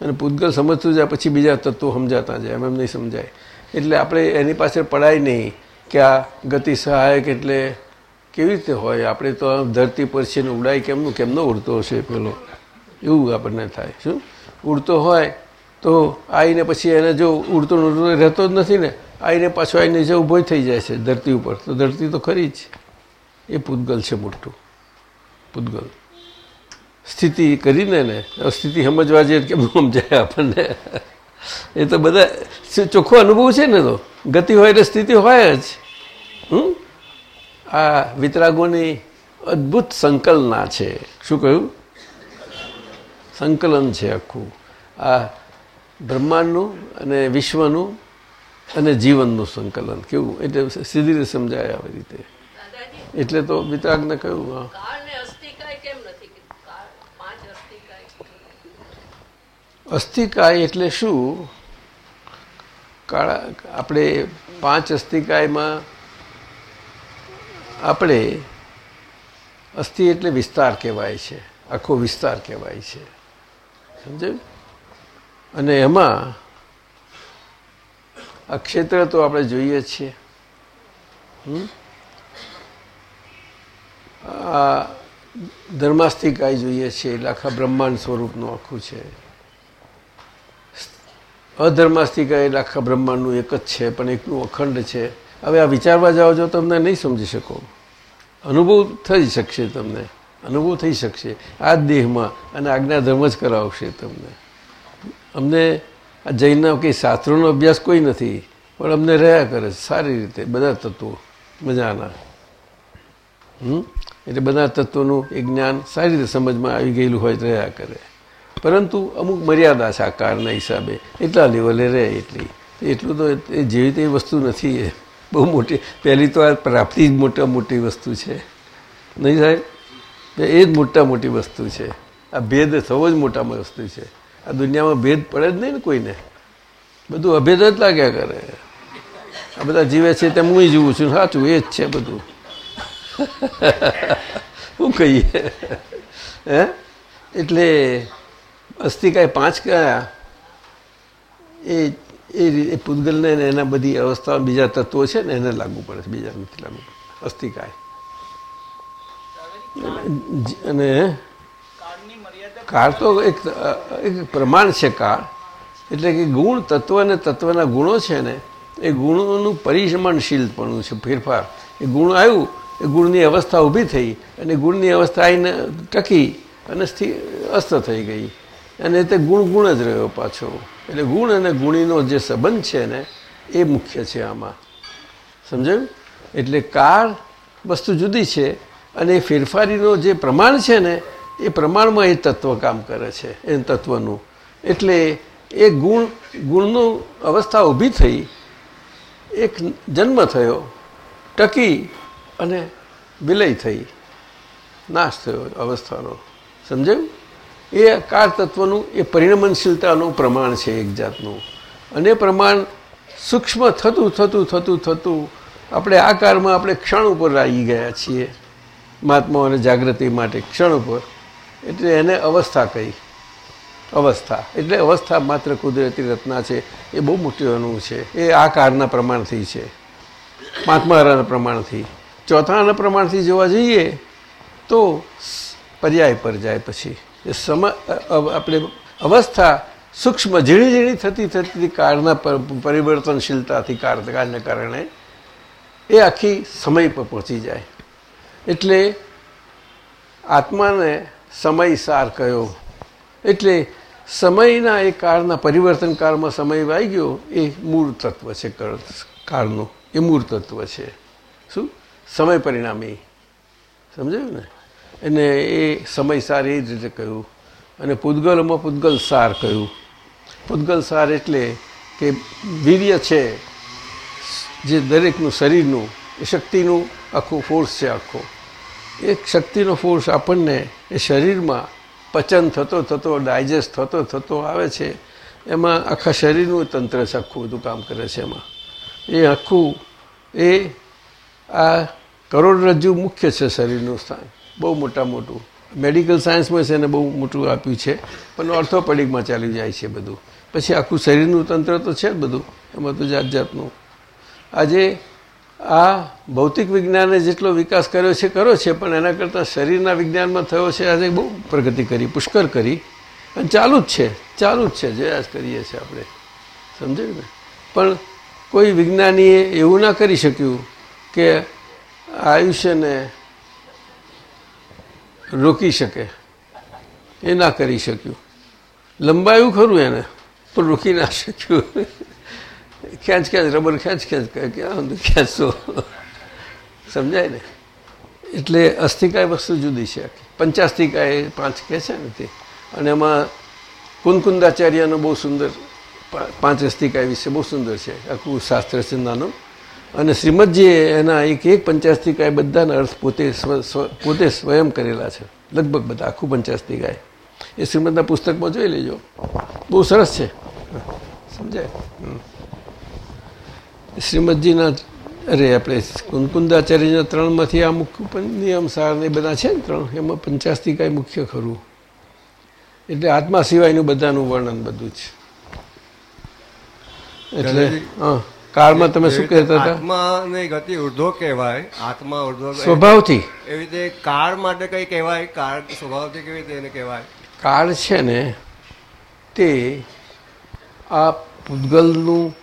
અને પૂતગલ સમજતું જાય, પછી બીજા તત્વો સમજાતા જાય, એમ એમ નહીં સમજાય. એટલે આપણે એની પાછળ પડાય નહીં કે આ ગતિ સહાયક એટલે કેવી રીતે હોય. આપણે તો ધરતી પર છે ને ઉડાય કેમનું કેમનો ઉડતો હશે પેલો? એવું આપણને થાય, શું? ઉડતો હોય તો આવીને પછી એને જો ઉડતો ઉડતો રહેતો જ નથી ને આવીને પાછો આવીને જે ઊભો થઈ જાય છે ધરતી ઉપર, તો ધરતી તો ખરી જ એ પૂતગલ છે મોટું. પૂતગલ. સ્થિતિ કરીને ને સ્થિતિ સમજવા જઈએ કે કેમ સમજાય આપણને. એ તો બધા ચોખ્ખો અનુભવ છે ને તો. ગતિ હોય એટલે સ્થિતિ હોય જ. હમ? આ વિતરાગોની અદ્ભુત સંકલના છે. શું કહ્યું? સંકલન છે આખું. આ બ્રહ્માંડનું અને વિશ્વનું અને જીવનનું સંકલન. કેવું? એટલે સીધી રીતે સમજાય આવી રીતે. એટલે તો વિતરાગને કહ્યું હા કાળને અસ્થિકાય કેમ નથી કીધું? કાળ, પાંચ અસ્થિકાય અસ્થિકાય એટલે શું? કાળા, આપણે પાંચ અસ્થિકાયમાં આપણે અસ્થિ એટલે વિસ્તાર કહેવાય છે, આખો વિસ્તાર કહેવાય છે. સમજાયું? અને એમાં આ ક્ષેત્ર તો આપણે જોઈએ છીએ? આ ધર્માસ્થિકાય જોઈએ છીએ, એટલે આખા બ્રહ્માંડ સ્વરૂપનું આખું છે. અધર્માસ્તિકા એટલે આખા બ્રહ્માંડનું એક જ છે, પણ એકનું અખંડ છે. હવે આ વિચારવા જાઓ છો, તમને નહીં સમજી શકો. અનુભવ થઈ શકશે તમને. અનુભવ થઈ શકશે. આ જ દેહમાં અને આજ્ઞા ધર્મ જ કરાવશે તમને. અમને આ જૈનના કંઈ શાસ્ત્રોનો અભ્યાસ કોઈ નથી, પણ અમને રહ્યા કરે સારી રીતે, બધા તત્વો, મજાના. એટલે બધા તત્વોનું એ જ્ઞાન સારી રીતે સમજમાં આવી ગયેલું હોય રહ્યા કરે. પરંતુ અમુક મર્યાદા છે આકારના હિસાબે. એટલા લેવલે રહે એટલી. એટલું તો એ જેવી તેવી વસ્તુ નથી એ. બહુ મોટી, પહેલી તો આ પ્રાપ્તિ જ મોટા મોટી વસ્તુ છે. નહીં સાહેબ? એ જ મોટા મોટી વસ્તુ છે. આ ભેદ થવો જ મોટામાં વસ્તુ છે. આ દુનિયામાં ભેદ પડે જ નહીં ને કોઈને. બધું અભેદ જ લાગ્યા કરે. આ બધા જીવે છે તેમ હું જીવું છું. સાચું, એ જ છે બધું. શું કહીએ. હે? એટલે અસ્થિકાય પાંચ કયા એ એ પૂતગલને એના બધી અવસ્થા બીજા તત્વો છે ને એને લાગુ પડે છે, બીજા નથી લાગુ પડે અસ્થિકાય અને કાળ તો એક એક પ્રમાણ છે કાળ. એટલે કે ગુણ તત્વ અને તત્વના ગુણો છે ને, એ ગુણોનું પરિશ્રમણશીલપણું છે, ફેરફાર. એ ગુણ આવ્યું, એ ગુણની અવસ્થા ઊભી થઈ અને ગુણની અવસ્થા આવીને ટકી અને સ્થિર અસ્ત થઈ ગઈ. અને તે ગુણ ગુણ જ રહ્યો પાછો. એટલે ગુણ અને ગુણીનો જે સંબંધ છે ને, એ મુખ્ય છે આમાં. સમજાયું? એટલે કાળ વસ્તુ જુદી છે અને એ ફેરફારીનો જે પ્રમાણ છે ને, એ પ્રમાણમાં એ તત્વ કામ કરે છે, એ તત્વનું. એટલે એ ગુણ, ગુણનું અવસ્થા ઊભી થઈ, એક જન્મ થયો, ટકી અને વિલય થઈ, નાશ થયો અવસ્થાનો. સમજાયું? એ કાર તત્વનું એ પરિણમનશીલતાનું પ્રમાણ છે એક જાતનું. અને પ્રમાણ સૂક્ષ્મ થતું થતું થતું થતું આપણે આ કારમાં આપણે ક્ષણ ઉપર આવી ગયા છીએ મહાત્માઓને જાગૃતિ માટે ક્ષણ ઉપર. એટલે એને અવસ્થા કહી. અવસ્થા. એટલે અવસ્થા માત્ર કુદરતી રચના છે, એ બહુ મોટીઓનું છે. એ આ કારના પ્રમાણથી છે. પાંચમારાના પ્રમાણથી. ચોથાના પ્રમાણથી જોવા જઈએ તો પર્યાય પર જાય પછી. એ સમ આપણે અવસ્થા સૂક્ષ્મ ઝીણી ઝીણી થતી થતી કાળના પરિવર્તનશીલતાથી કાળને કારણે એ આખી સમય પર પહોંચી જાય. એટલે આત્માને સમય સાર કયો. એટલે સમયના એ કાળના પરિવર્તન કાળમાં સમય વાઈ ગયો, એ મૂળ તત્વ છે કાળનું. એ મૂળ તત્વ છે. શું? સમય પરિણામી. સમજાયું ને? એને એ સમય સાર એ જ રીતે કહ્યું. અને પૂદગલમાં પૂદગલ સાર કહ્યું. પૂદગલ સાર એટલે કે વીર્ય છે, જે દરેકનું શરીરનું, એ શક્તિનું આખું ફોર્સ છે આખો. એ શક્તિનો ફોર્સ આપણને એ શરીરમાં પચન થતો થતો ડાયજેસ્ટ થતો થતો આવે છે. એમાં આખા શરીરનું તંત્ર છે, આખું બધું કામ કરે છે એમાં. એ આખું, એ આ કરોડરજ્જુ મુખ્ય છે શરીરનું સ્થાન. બહુ મોટા મોટું. મેડિકલ સાયન્સમાં છે એને બહુ મોટું આપ્યું છે, પણ ઓર્થોપેડિકમાં ચાલી જાય છે બધું. પછી આખું શરીરનું તંત્ર તો છે જ બધું, એમાં તો જાત જાતનું આજે આ ભૌતિક વિજ્ઞાને જેટલો વિકાસ કર્યો છે કર્યો છે, પણ એના કરતાં શરીરના વિજ્ઞાનમાં થયો છે, આજે બહુ પ્રગતિ કરી પુષ્કર કરી. અને ચાલુ જ છે, ચાલુ જ છે, જે જ કરીએ છીએ આપણે. સમજાયું ને? પણ કોઈ વિજ્ઞાનીએ એવું ના કરી શક્યું કે આયુષ્યને રોકી શકે. એ ના કરી શક્યું. લંબાયું ખરું એને, પણ રોકી ના શક્યું. ખેંચ ખેંચ, રબર ખેંચ ખેંચ ક્યાં ખેંચો સમજાય ને? એટલે અસ્થિકાય વસ્તુ જુદી છે. પંચાસ્થિકાય પાંચ કહે છે ને તે. અને એમાં કુનકુંદાચાર્યનો બહુ સુંદર પાંચ અસ્થિકાય વિશે બહુ સુંદર છે. આખું શાસ્ત્ર છે અને શ્રીમદજીએ એના એક એક પંચાસ્થિકાય બધાના અર્થ પોતે પોતે સ્વયં કરેલા છે. લગભગ બધા આખું પંચાસ્થિકાય એ શ્રીમદના પુસ્તકમાં જોઈ લેજો. બહુ સરસ છે. સમજાય? શ્રીમદજીના અરે આપણે કુંકુંદાચાર્યના ત્રણમાંથી આ મુખ્ય નિયમ સાર ને બધા છે ને ત્રણ એમાં પંચાસ્થિકાય મુખ્ય ખરું. એટલે આત્મા સિવાયનું બધાનું વર્ણન બધું છે એટલે હા. કાળમાં તમે શું કહેતા હતા? આત્માની ગતિ ઉર્ધ્વ કહેવાય. આત્મા ઉર્ધ્વ સ્વભાવથી? એવી રીતે કાળ માટે કઈ કહેવાય? કાળ સ્વભાવથી કેવી રીતે એને કહેવાય? કાળ છે ને તે આ પૂતગલનું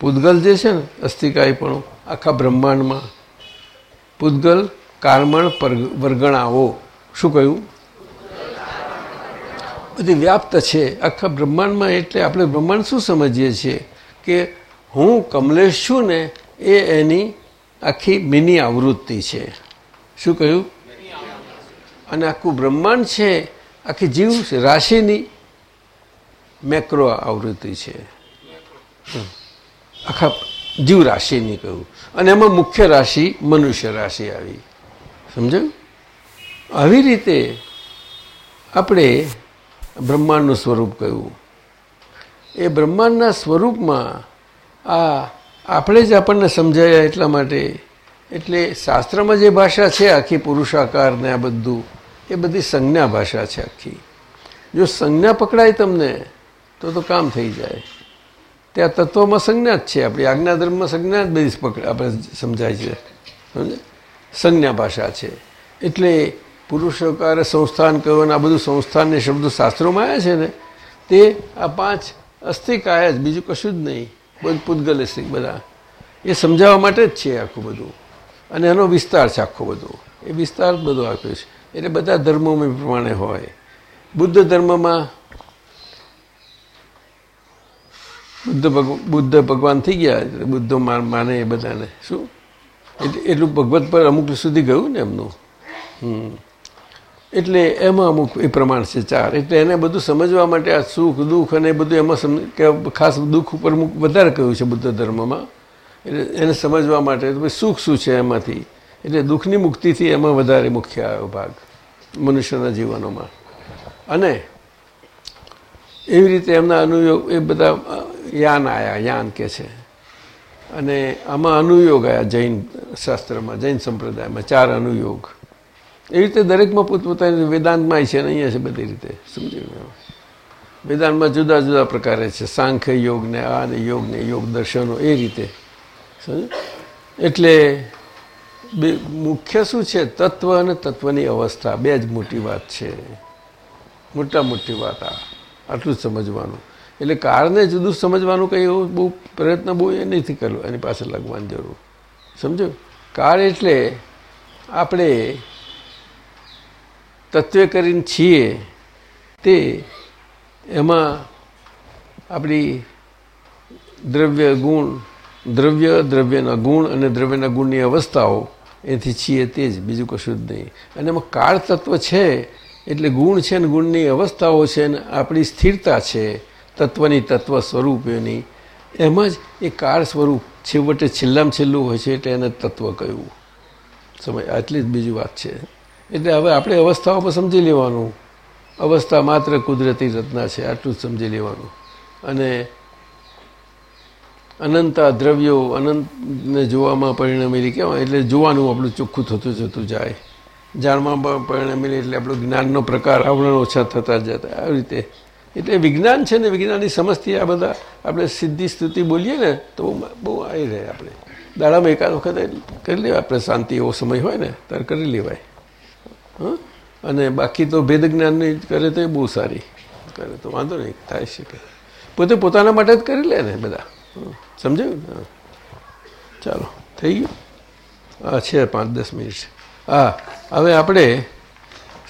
પૂતગલ જે છે ને અસ્થિકાયપણું આખા બ્રહ્માંડમાં. પૂતગલ કારમણ વર્ગણાઓ. શું કહ્યું? બધી વ્યાપ્ત છે. આખા બ્રહ્માંડમાં એટલે આપણે બ્રહ્માંડ શું સમજીએ છીએ? કે હું કમલેશ છું ને એ એની આખી મિની આવૃત્તિ છે. શું કહ્યું? અને આખું બ્રહ્માંડ છે, આખી જીવ રાશિની મેક્રો આવૃત્તિ છે. આખા જીવ રાશિની કહ્યું. અને એમાં મુખ્ય રાશિ મનુષ્ય રાશિ આવી. સમજાયું? આવી રીતે આપણે બ્રહ્માંડનું સ્વરૂપ કહ્યું. એ બ્રહ્માંડના સ્વરૂપમાં આ આપણે જ આપણને સમજાયા એટલા માટે. એટલે શાસ્ત્રમાં જે ભાષા છે, આખી પુરુષાકાર ને આ બધું, એ બધી સંજ્ઞા ભાષા છે આખી. જો સંજ્ઞા પકડાય તમને, તો તો કામ થઈ જાય. ત્યાં તત્વમાં સંજ્ઞા જ છે. આપણી આજ્ઞા ધર્મમાં સંજ્ઞા જ બધી આપણે સમજાય છે. સમજે સંજ્ઞા ભાષા છે. એટલે પુરુષોકાર સંસ્થાન કહ્યું આ બધું સંસ્થાનને શબ્દો શાસ્ત્રોમાં આવ્યા છે ને, તે આ પાંચ અસ્થિકાય જ, બીજું કશું જ નહીં. બધું પૂતગલ બધા. એ સમજાવવા માટે જ છે આખું બધું. અને એનો વિસ્તાર છે આખો બધો. એ વિસ્તાર બધો આપ્યો છે. એટલે બધા ધર્મોમાં પ્રમાણે હોય. બુદ્ધ ધર્મમાં બુદ્ધ બુદ્ધ ભગવાન થઈ ગયા બુદ્ધો માને એ બધાને. શું? એટલું ભગવત પર અમુક સુધી ગયું ને એમનું? હમ. એટલે એમાં અમુક એ પ્રમાણ છે ચાર. એટલે એને બધું સમજવા માટે આ સુખ, દુઃખ અને બધું એમાં કે ખાસ દુઃખ ઉપર વધારે કહ્યું છે બુદ્ધ ધર્મમાં. એટલે એને સમજવા માટે સુખ શું છે એમાંથી? એટલે દુઃખની મુક્તિથી એમાં વધારે મુખ્ય આવ્યો ભાગ મનુષ્યના જીવનોમાં. અને એવી રીતે એમના અનુયોગ એ બધા યાન આયા, યાન કે છે. અને આમાં અનુયોગ આવ્યા જૈન શાસ્ત્રમાં, જૈન સંપ્રદાયમાં ચાર અનુયોગ. એ રીતે દરેકમાં પોતપોતાની વેદાંતમાં છે ને અહીંયા છે બધી રીતે. સમજી વેદાંતમાં જુદા જુદા પ્રકારે છે. સાંખ્ય યોગ ને આ ને યોગ ને યોગ દર્શનો એ રીતે. એટલે બે મુખ્ય શું છે? તત્વ અને તત્વની અવસ્થા. બે જ મોટી વાત છે. મોટા મોટી વાત આ. આટલું જ સમજવાનું. એટલે કારને જુદું સમજવાનું કંઈ એવું બહુ પ્રયત્ન બહુ એ નથી કર્યો એની પાસે લાગવાની જરૂર. સમજો કાર એટલે આપણે તત્વે કરીને છીએ તે એમાં આપણી દ્રવ્ય ગુણ, દ્રવ્ય, દ્રવ્યના ગુણ અને દ્રવ્યના ગુણની અવસ્થાઓ એથી છીએ તે જ, બીજું કશું જ નહીં. અને એમાં કાળ તત્વ છે, એટલે ગુણ છે ને ગુણની અવસ્થાઓ છે ને આપણી સ્થિરતા છે, તત્વની તત્વ સ્વરૂપોની. એમાં જ એ કાળ સ્વરૂપ છેવટે છેલ્લામાં છેલ્લું હોય છે એટલે એને તત્વ કહ્યું. સમય, આટલી જ બીજી વાત છે. એટલે હવે આપણે અવસ્થાઓમાં સમજી લેવાનું. અવસ્થા માત્ર કુદરતી રચના છે, આટલું જ સમજી લેવાનું. અને અનંત દ્રવ્યો અનંતને જોવામાં પરિણમેલી કહેવાય, એટલે જોવાનું આપણું ચોખ્ખું થતું જતું જાય. જાણવામાં પરિણમેલી એટલે આપણું જ્ઞાનનો પ્રકાર આવરણ ઓછા થતા જતા. આવી રીતે. એટલે વિજ્ઞાન છે ને, વિજ્ઞાનની સમજથી આ બધા આપણે સિદ્ધિ સ્તુતિ બોલીએ ને, તો બહુ આવી રહે આપણે. દાડામાં એકાદ વખત કરી લેવાય. આપણે શાંતિ એવો સમય હોય ને, ત્યારે કરી લેવાય. અને બાકી તો ભેદ જ્ઞાનની કરે તો એ બહુ સારી કરે તો વાંધો નહીં, થાય શકે પોતે પોતાના માટે જ કરી લે ને બધા. સમજાયું? ચાલો, થઈ ગયું? હા છે પાંચ દસ મિનિટ હા, હવે આપણે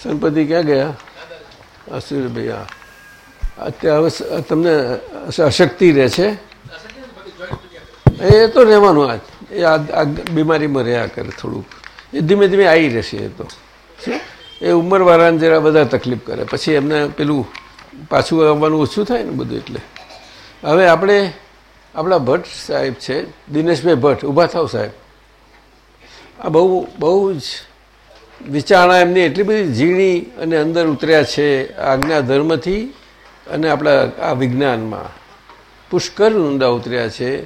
સંપતિ ક્યાં ગયા? અસુરભાઈ હા. અત્યારે તમને અશક્તિ રહે છે? એ તો રહેવાનું આજ. એ આ બીમારીમાં રહ્યા કરે થોડુંક. એ ધીમે ધીમે આવી રહેશે એ તો. એ ઉંમરવાળાને જરા બધા તકલીફ કરે. પછી એમને પેલું પાછું આવવાનું ઓછું થાય ને બધું એટલે. હવે આપણે, આપણા ભટ્ટ સાહેબ છે, દિનેશભાઈ ભટ્ટ, ઊભા થાવ સાહેબ. આ બહુ બહુ જ વિચારણા એમની એટલી બધી ઝીણી અને અંદર ઉતર્યા છે આજ્ઞા ધર્મથી અને આપણા, આ વિજ્ઞાનમાં. પુષ્કર ઊંડા ઉતર્યા છે.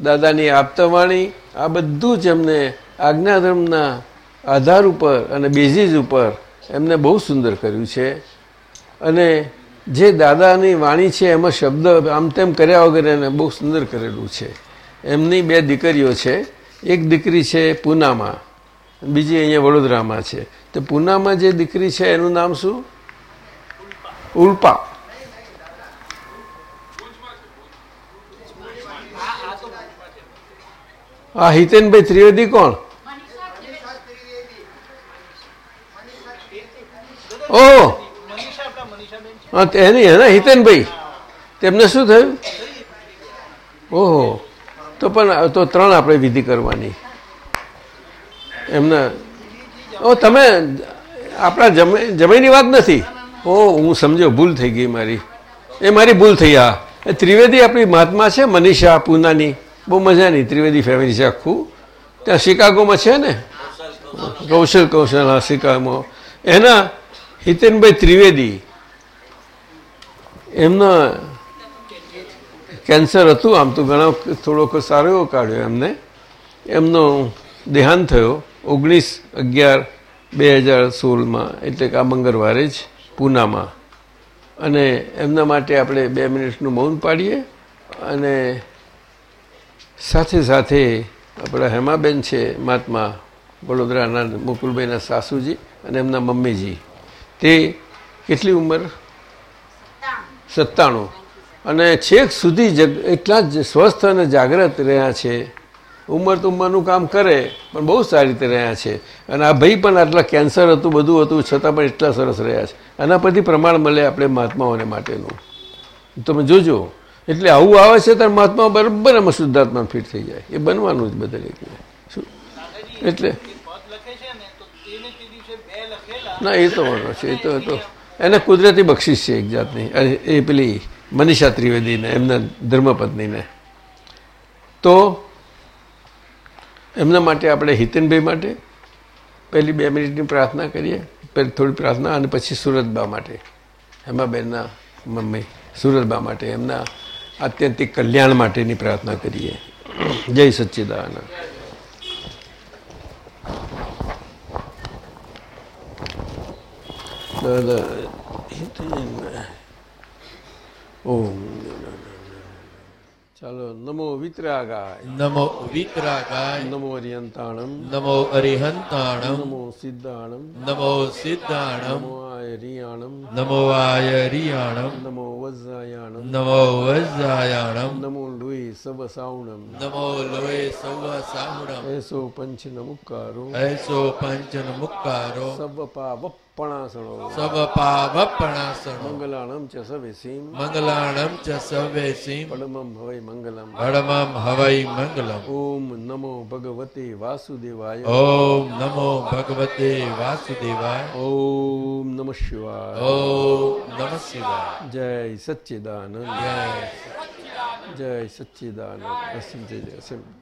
દાદાની આપતાવાણી, આ બધું જ એમને આજ્ઞાધર્મના આધાર ઉપર અને બેઝિસ ઉપર એમને બહુ સુંદર કર્યું છે. અને જે દાદાની વાણી છે, એમાં શબ્દ આમ તેમ કર્યા વગર એને બહુ સુંદર કરેલું છે. એમની બે દીકરીઓ છે. એક દીકરી છે પૂનામાં, બીજી અહીંયા વડોદરામાં છે. તો પૂનામાં જે દીકરી છે, એનું નામ શું? ઉલ્પા. આ હિતેનભાઈ ત્રિવેદી કોણ? ઓ એની હે ને હિતેનભાઈ. તેમને શું થયું? ઓહો. તો પણ તો ત્રણ આપણે વિધિ કરવાની. એમને ઓ તમે આપણા જમે જમીની વાત નથી. ઓ હું સમજો ભૂલ થઈ ગઈ મારી. એ મારી ભૂલ થઈ આ એ ત્રિવેદી આપણી મહાત્મા છે મનીષા પૂનાની. બહુ મજાની ત્રિવેદી ફેમિલી છે આખું. ત્યાં શિકાગોમાં છે ને? કૌશલ કૌશલ હા શિકાગોમાં. એના હિતેનભાઈ ત્રિવેદી, એમના કેન્સર હતું, આમ તો ઘણો થોડોક સારો એવો કાઢ્યો એમને. એમનો દેહાંત થયો, ઓગણીસ અગિયાર બે હજાર સોળમાં, એટલે કે આ મંગળવારે જ પૂનામાં. અને એમના માટે આપણે બે મિનિટનું મૌન પાડીએ, અને સાથે સાથે આપણા હેમાબેન છે, મહાત્મા વડોદરાના મુકુલભાઈના સાસુજી અને એમના મમ્મીજી. તે કેટલી ઉંમર? સત્તાણું. અને છેક સુધી જગ, એટલા જ સ્વસ્થ અને જાગ્રત રહ્યા છે. ઉંમર તો ઉંમરનું કામ કરે, પણ બહુ સારી રીતે રહ્યા છે. અને આ ભાઈ પણ આટલા કેન્સર હતું, બધું હતું, છતાં પણ એટલા સરસ રહ્યા છે. આના પરથી પ્રમાણ મળે આપણે મહાત્માઓને માટેનું. તમે જોજો. એટલે આવું આવે છે ત્યારે મહાત્મા બરાબર એમાં શુદ્ધાત્મા ફિટ થઈ જાય. એ બનવાનું જ બધા એટલે ના, એ તો વાંધો છે, એ તો તો એને કુદરતી બક્ષિસ છે એક જાતની. એ પેલી મનીષા ત્રિવેદીને, એમના ધર્મપત્નીને. તો એમના માટે આપણે હિતિનભાઈ માટે પહેલી બે મિનિટની પ્રાર્થના કરીએ પહેલી થોડી પ્રાર્થના અને પછી સુરતબા માટે. હેમાબેનના મમ્મી સુરતબા માટે એમના આત્યંતિક કલ્યાણ માટેની પ્રાર્થના કરીએ. જય સચ્ચિદાનંદ. દાદા ઓમ ચાલો નમો વિતરાગાય નમો વિતરાગાય નમો અરિયંતાણમ નમો અરિહંતાણમ નમો સિદ્ધાણમ નમો સિદ્ધાણમ નમો આયરિયાણમ નમો આયરિયાણમ નમો વજ્રાયાણમ નમો વજ્રાયાણમ નમો લુઈ સવસાવણમ નમો લોય સવ સાહુણમ એસો પંચ નમુકારો એસો પંચન મુક્કારો સવપા વપણાસણો સવ પાવપણાસણો મંગલાણમ ચ સવેસીમ મંગલાણમ ચ સવેસીમ પડમમ ભવય મંગલમ પડમમ હવૈ મંગલમ ઓમ નમો ભગવતે વાસુદેવાય ઓમ નમો ભગવતે વાસુદેવાય ઓમ નમ શિવાય ઓમ નમઃ શિવાય જય સચ્ચિદાનંદ જય જય સચ્ચિદાનંદ જય જય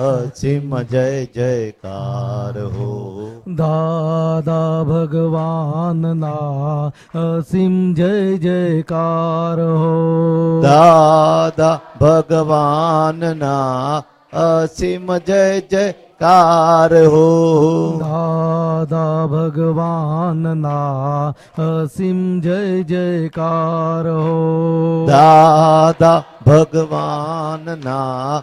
અસીમ જય જયકાર હો. દાદા ભગવાનના અસીમ જય જયકાર હો. દાદા ભગવાનના અસીમ જય જયકાર હો. દાદા ભગવાનના અસીમ જય જયકાર હો. દાદા ભગવાનના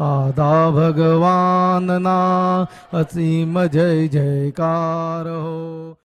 આદા ભગવાનના અસીમ જય જયકાર હો